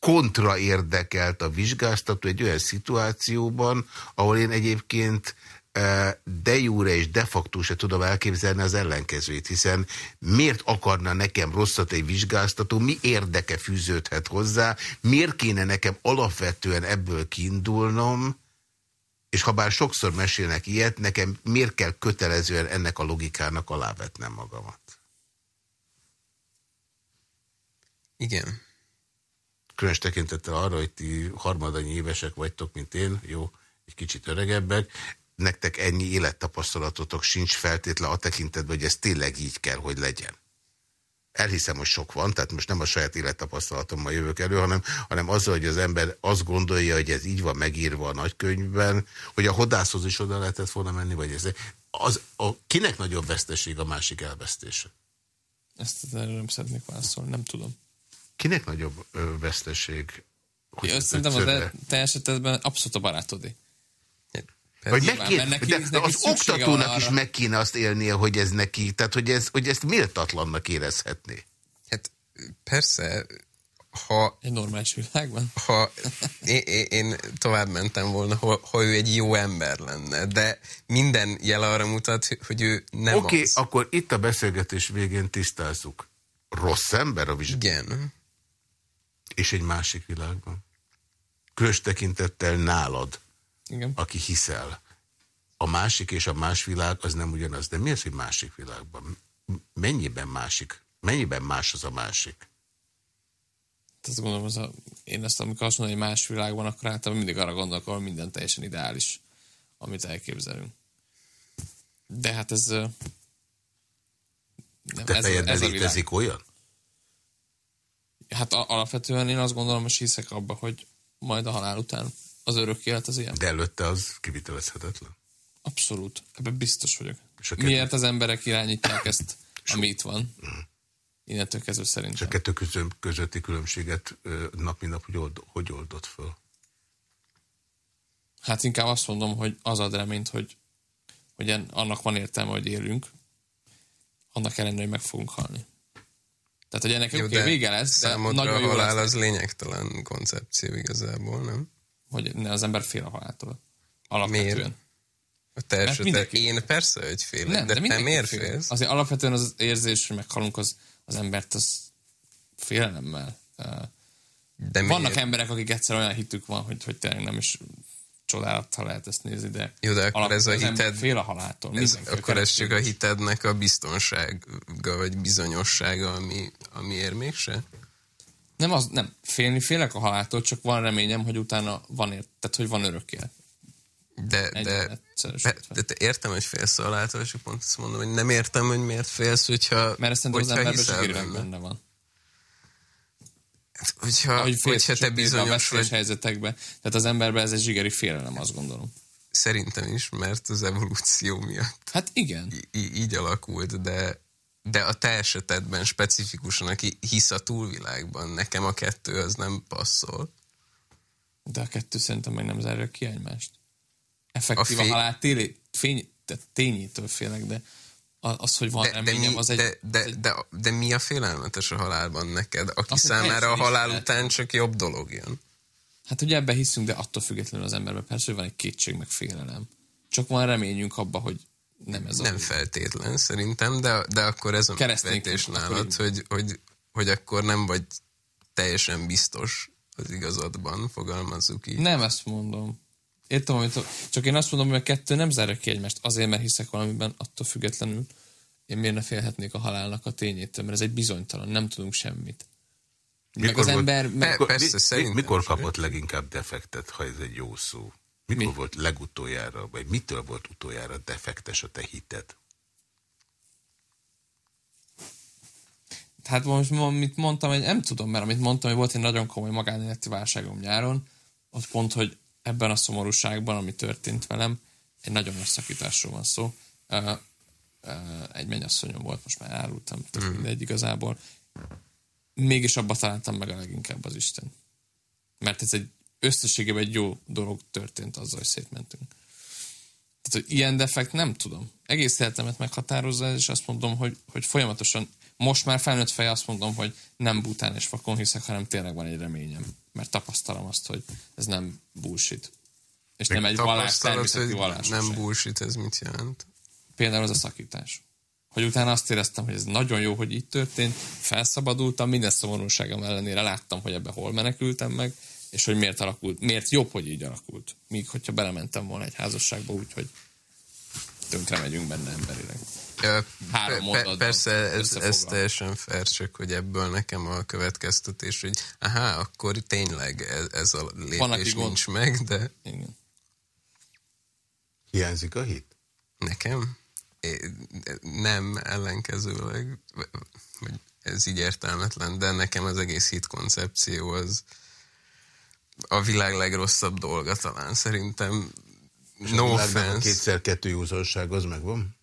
Speaker 1: kontraérdekelt a vizsgáztató egy olyan szituációban, ahol én egyébként e, de jure és de facto se tudom elképzelni az ellenkezőjét, hiszen miért akarna nekem rosszat egy vizsgáztató, mi érdeke fűződhet hozzá, miért kéne nekem alapvetően ebből kiindulnom, és ha bár sokszor mesélnek ilyet, nekem miért kell kötelezően ennek a logikának alávetnem magamat?
Speaker 3: Igen
Speaker 1: különös tekintettel arra, hogy ti harmadanyi évesek vagytok, mint én, jó, egy kicsit öregebbek, nektek ennyi élettapasztalatotok sincs feltétlen a tekintetben, hogy ez tényleg így kell, hogy legyen. Elhiszem, hogy sok van, tehát most nem a saját élettapasztalatommal jövök elő, hanem, hanem azzal, hogy az ember azt gondolja, hogy ez így van megírva a nagykönyvben, hogy a hodászhoz is oda lehetett volna menni, vagy ez. Az, a, kinek nagyobb veszteség a másik elvesztése?
Speaker 2: Ezt erről nem szeretnék válaszolni, nem tudom.
Speaker 1: Kinek nagyobb veszteség?
Speaker 2: Ja, szerintem az e- te esetedben abszolút a barátodé.
Speaker 1: Vagy meg kéne, neki, de, de az oktatónak is meg kéne azt élnie, hogy ez neki, tehát hogy, ez, hogy ezt méltatlannak érezhetné.
Speaker 3: Hát persze, ha...
Speaker 2: Egy normális világban?
Speaker 3: Ha én, én tovább mentem volna, ha, ha ő egy jó ember lenne, de minden jel arra mutat, hogy ő nem
Speaker 1: Oké, okay,
Speaker 3: az.
Speaker 1: akkor itt a beszélgetés végén tisztázzuk. Rossz ember a vizsgálat?
Speaker 3: Igen.
Speaker 1: És egy másik világban. Különös tekintettel nálad,
Speaker 2: Igen.
Speaker 1: aki hiszel. A másik és a más világ az nem ugyanaz. De mi az, hogy másik világban? Mennyiben másik? Mennyiben más az a másik?
Speaker 2: Tehát gondolom, az a, én ezt amikor azt mondom, hogy más világban, akkor általában mindig arra gondolok, hogy minden teljesen ideális, amit elképzelünk. De hát ez... Nem,
Speaker 1: Te ez, ez létezik olyan?
Speaker 2: Hát alapvetően én azt gondolom, hogy hiszek abba, hogy majd a halál után az örök élet az ilyen.
Speaker 1: De előtte az kivitelezhetetlen.
Speaker 2: Abszolút. Ebben biztos vagyok. És Miért az emberek irányítják ezt, ami itt van? Uh-huh. Innentől kezdve szerintem. És
Speaker 1: a kettő közötti különbséget nap mint nap hogy, old, hogy oldott föl?
Speaker 2: Hát inkább azt mondom, hogy az ad reményt, hogy, hogy annak van értelme, hogy élünk, annak ellenére, hogy meg fogunk halni. Tehát, hogy ennek jó, okay, vége lesz,
Speaker 3: de nagyon jó halál lesz. az lényegtelen koncepció igazából, nem?
Speaker 2: Hogy ne, az ember fél a haláltól. Alapvetően. Miért?
Speaker 3: A te esetet, én persze, hogy félek, nem, de, de te miért fél. félsz?
Speaker 2: Azért alapvetően az érzés, hogy meghalunk, az, az embert az félelemmel. De Vannak miért? emberek, akik egyszer olyan hitük van, hogy, hogy tényleg nem is csodálattal lehet ezt nézni, de
Speaker 3: Jó, de akkor ez a hited...
Speaker 2: Fél a haláltól.
Speaker 3: Ez, akkor ez csak a hitednek a biztonsága, vagy bizonyossága, ami, ami ér mégse?
Speaker 2: Nem, az, nem. Félni félek a haláltól, csak van reményem, hogy utána van ért, tehát hogy van örök élet.
Speaker 3: De, de, de, de, te értem, hogy félsz a haláltól, és pont azt mondom, hogy nem értem, hogy miért félsz, hogyha
Speaker 2: Mert ezt hogyha az emberben benne van.
Speaker 3: Hogyha, hogy hogyha te bizonyos
Speaker 2: vagy... helyzetekben. Tehát az emberben ez egy zsigeri félelem, azt gondolom.
Speaker 3: Szerintem is, mert az evolúció miatt.
Speaker 2: Hát igen.
Speaker 3: Í- így alakult, de, de a te esetedben specifikusan, aki hisz a túlvilágban, nekem a kettő az nem passzol.
Speaker 2: De a kettő szerintem meg nem zárja ki egymást. Effektív a, fény... a halál téli, fény, tényétől félek, de az, hogy van
Speaker 3: De, de, mi,
Speaker 2: az egy...
Speaker 3: de, de,
Speaker 2: egy
Speaker 3: de, de mi a félelmetes a halálban neked, aki
Speaker 2: Az, hogy
Speaker 3: számára a halál után csak jobb dolog jön?
Speaker 2: Hát ugye ebben hiszünk, de attól függetlenül az emberben persze, hogy van egy kétség, meg félelem. Csak van reményünk abba, hogy nem ez
Speaker 3: Nem
Speaker 2: a...
Speaker 3: feltétlen szerintem, de, de akkor ez a megvetés nálad, hogy, hogy, hogy akkor nem vagy teljesen biztos az igazadban, fogalmazzuk így.
Speaker 2: Nem ezt mondom. Értem, amit csak én azt mondom, hogy a kettő nem zárja ki egymást. Azért, mert hiszek valamiben, attól függetlenül én miért ne félhetnék a halálnak a tényétől, mert ez egy bizonytalan, nem tudunk semmit. Meg
Speaker 1: Mikor
Speaker 2: az
Speaker 1: volt-
Speaker 2: ember... Meg,
Speaker 3: Mikor-
Speaker 1: Mi-
Speaker 3: persze,
Speaker 1: mi-
Speaker 3: szerintem
Speaker 1: mikor kapott leginkább defektet, ha ez egy jó szó? Mikor
Speaker 2: Mi?
Speaker 1: volt legutoljára, vagy mitől volt utoljára defektes a te hited?
Speaker 2: Hát most amit mondtam, hogy nem tudom, mert amit mondtam, hogy volt egy nagyon komoly magánéleti válságom nyáron, ott pont, hogy ebben a szomorúságban, ami történt velem, egy nagyon nagy szakításról van szó. Uh, uh, egy mennyasszonyom volt, most már árultam, tök
Speaker 3: Mhm.
Speaker 2: mindegy igazából. Mégis abba találtam meg a leginkább az Isten. Mert ez egy összességében egy jó dolog történt azzal, hogy szétmentünk. Tehát, hogy ilyen defekt nem tudom. Egész életemet meghatározza és azt mondom, hogy, hogy folyamatosan, most már felnőtt fej azt mondom, hogy nem bután és vakon hiszek, hanem tényleg van egy reményem. Mert tapasztalom azt, hogy ez nem bullshit. És nem egy vallás, természeti vallásosság.
Speaker 3: nem bullshit, ez mit jelent?
Speaker 2: Például az a szakítás. Hogy utána azt éreztem, hogy ez nagyon jó, hogy így történt, felszabadultam, minden szomorúságom ellenére láttam, hogy ebbe hol menekültem meg, és hogy miért alakult, miért jobb, hogy így alakult. Míg hogyha belementem volna egy házasságba úgy, hogy tönkre megyünk benne emberileg.
Speaker 3: Ja,
Speaker 2: Három
Speaker 3: pe-
Speaker 2: mondatban
Speaker 3: persze ez, ez teljesen fair, csak hogy ebből nekem a következtetés, hogy aha, akkor tényleg ez, ez a
Speaker 2: Van,
Speaker 3: lépés
Speaker 2: gond-
Speaker 3: nincs meg, de
Speaker 2: Igen.
Speaker 1: Hiányzik a hit?
Speaker 3: nekem é- nem ellenkezőleg, ez így értelmetlen, de nekem az egész hit koncepció az a világ legrosszabb dolga talán szerintem.
Speaker 1: És
Speaker 3: No
Speaker 1: A
Speaker 3: offense.
Speaker 1: kétszer kettő józanság az megvan?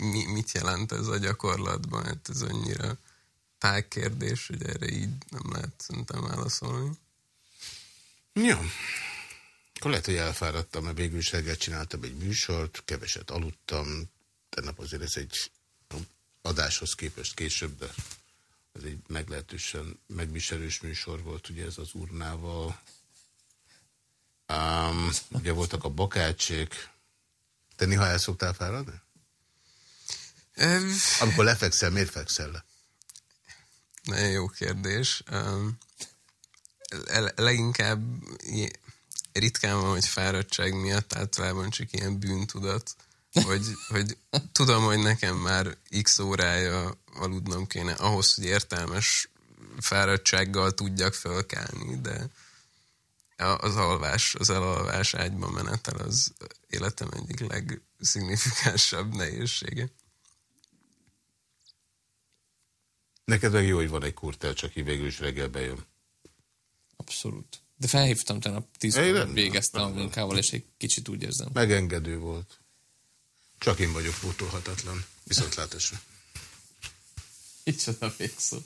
Speaker 3: Mi, mit jelent ez a gyakorlatban? Hát ez annyira tág kérdés, hogy erre így nem lehet szerintem válaszolni.
Speaker 1: Jó. Akkor lehet, hogy elfáradtam, mert végül is reggel csináltam egy műsort, keveset aludtam, tegnap azért ez egy adáshoz képest később, de ez egy meglehetősen megviselős műsor volt, ugye ez az urnával. Um, ugye voltak a bakácsék. Te néha el szoktál fáradni? Amikor lefekszel, miért fekszel le?
Speaker 3: Nagyon jó kérdés. Le- leginkább ritkán van, hogy fáradtság miatt általában csak ilyen bűntudat, hogy, hogy tudom, hogy nekem már x órája aludnom kéne ahhoz, hogy értelmes fáradtsággal tudjak fölkelni, de az alvás, az elalvás ágyban menetel az életem egyik legszignifikánsabb nehézsége.
Speaker 1: Neked meg jó, hogy van egy kurtel, csak így végül is reggel bejön.
Speaker 2: Abszolút. De felhívtam tegnap tíz
Speaker 1: Én
Speaker 2: óra,
Speaker 1: nem-
Speaker 2: végeztem a munkával, és egy kicsit úgy érzem.
Speaker 1: Megengedő volt. Csak én vagyok pótolhatatlan. Viszontlátásra. *laughs*
Speaker 2: Micsoda végszó.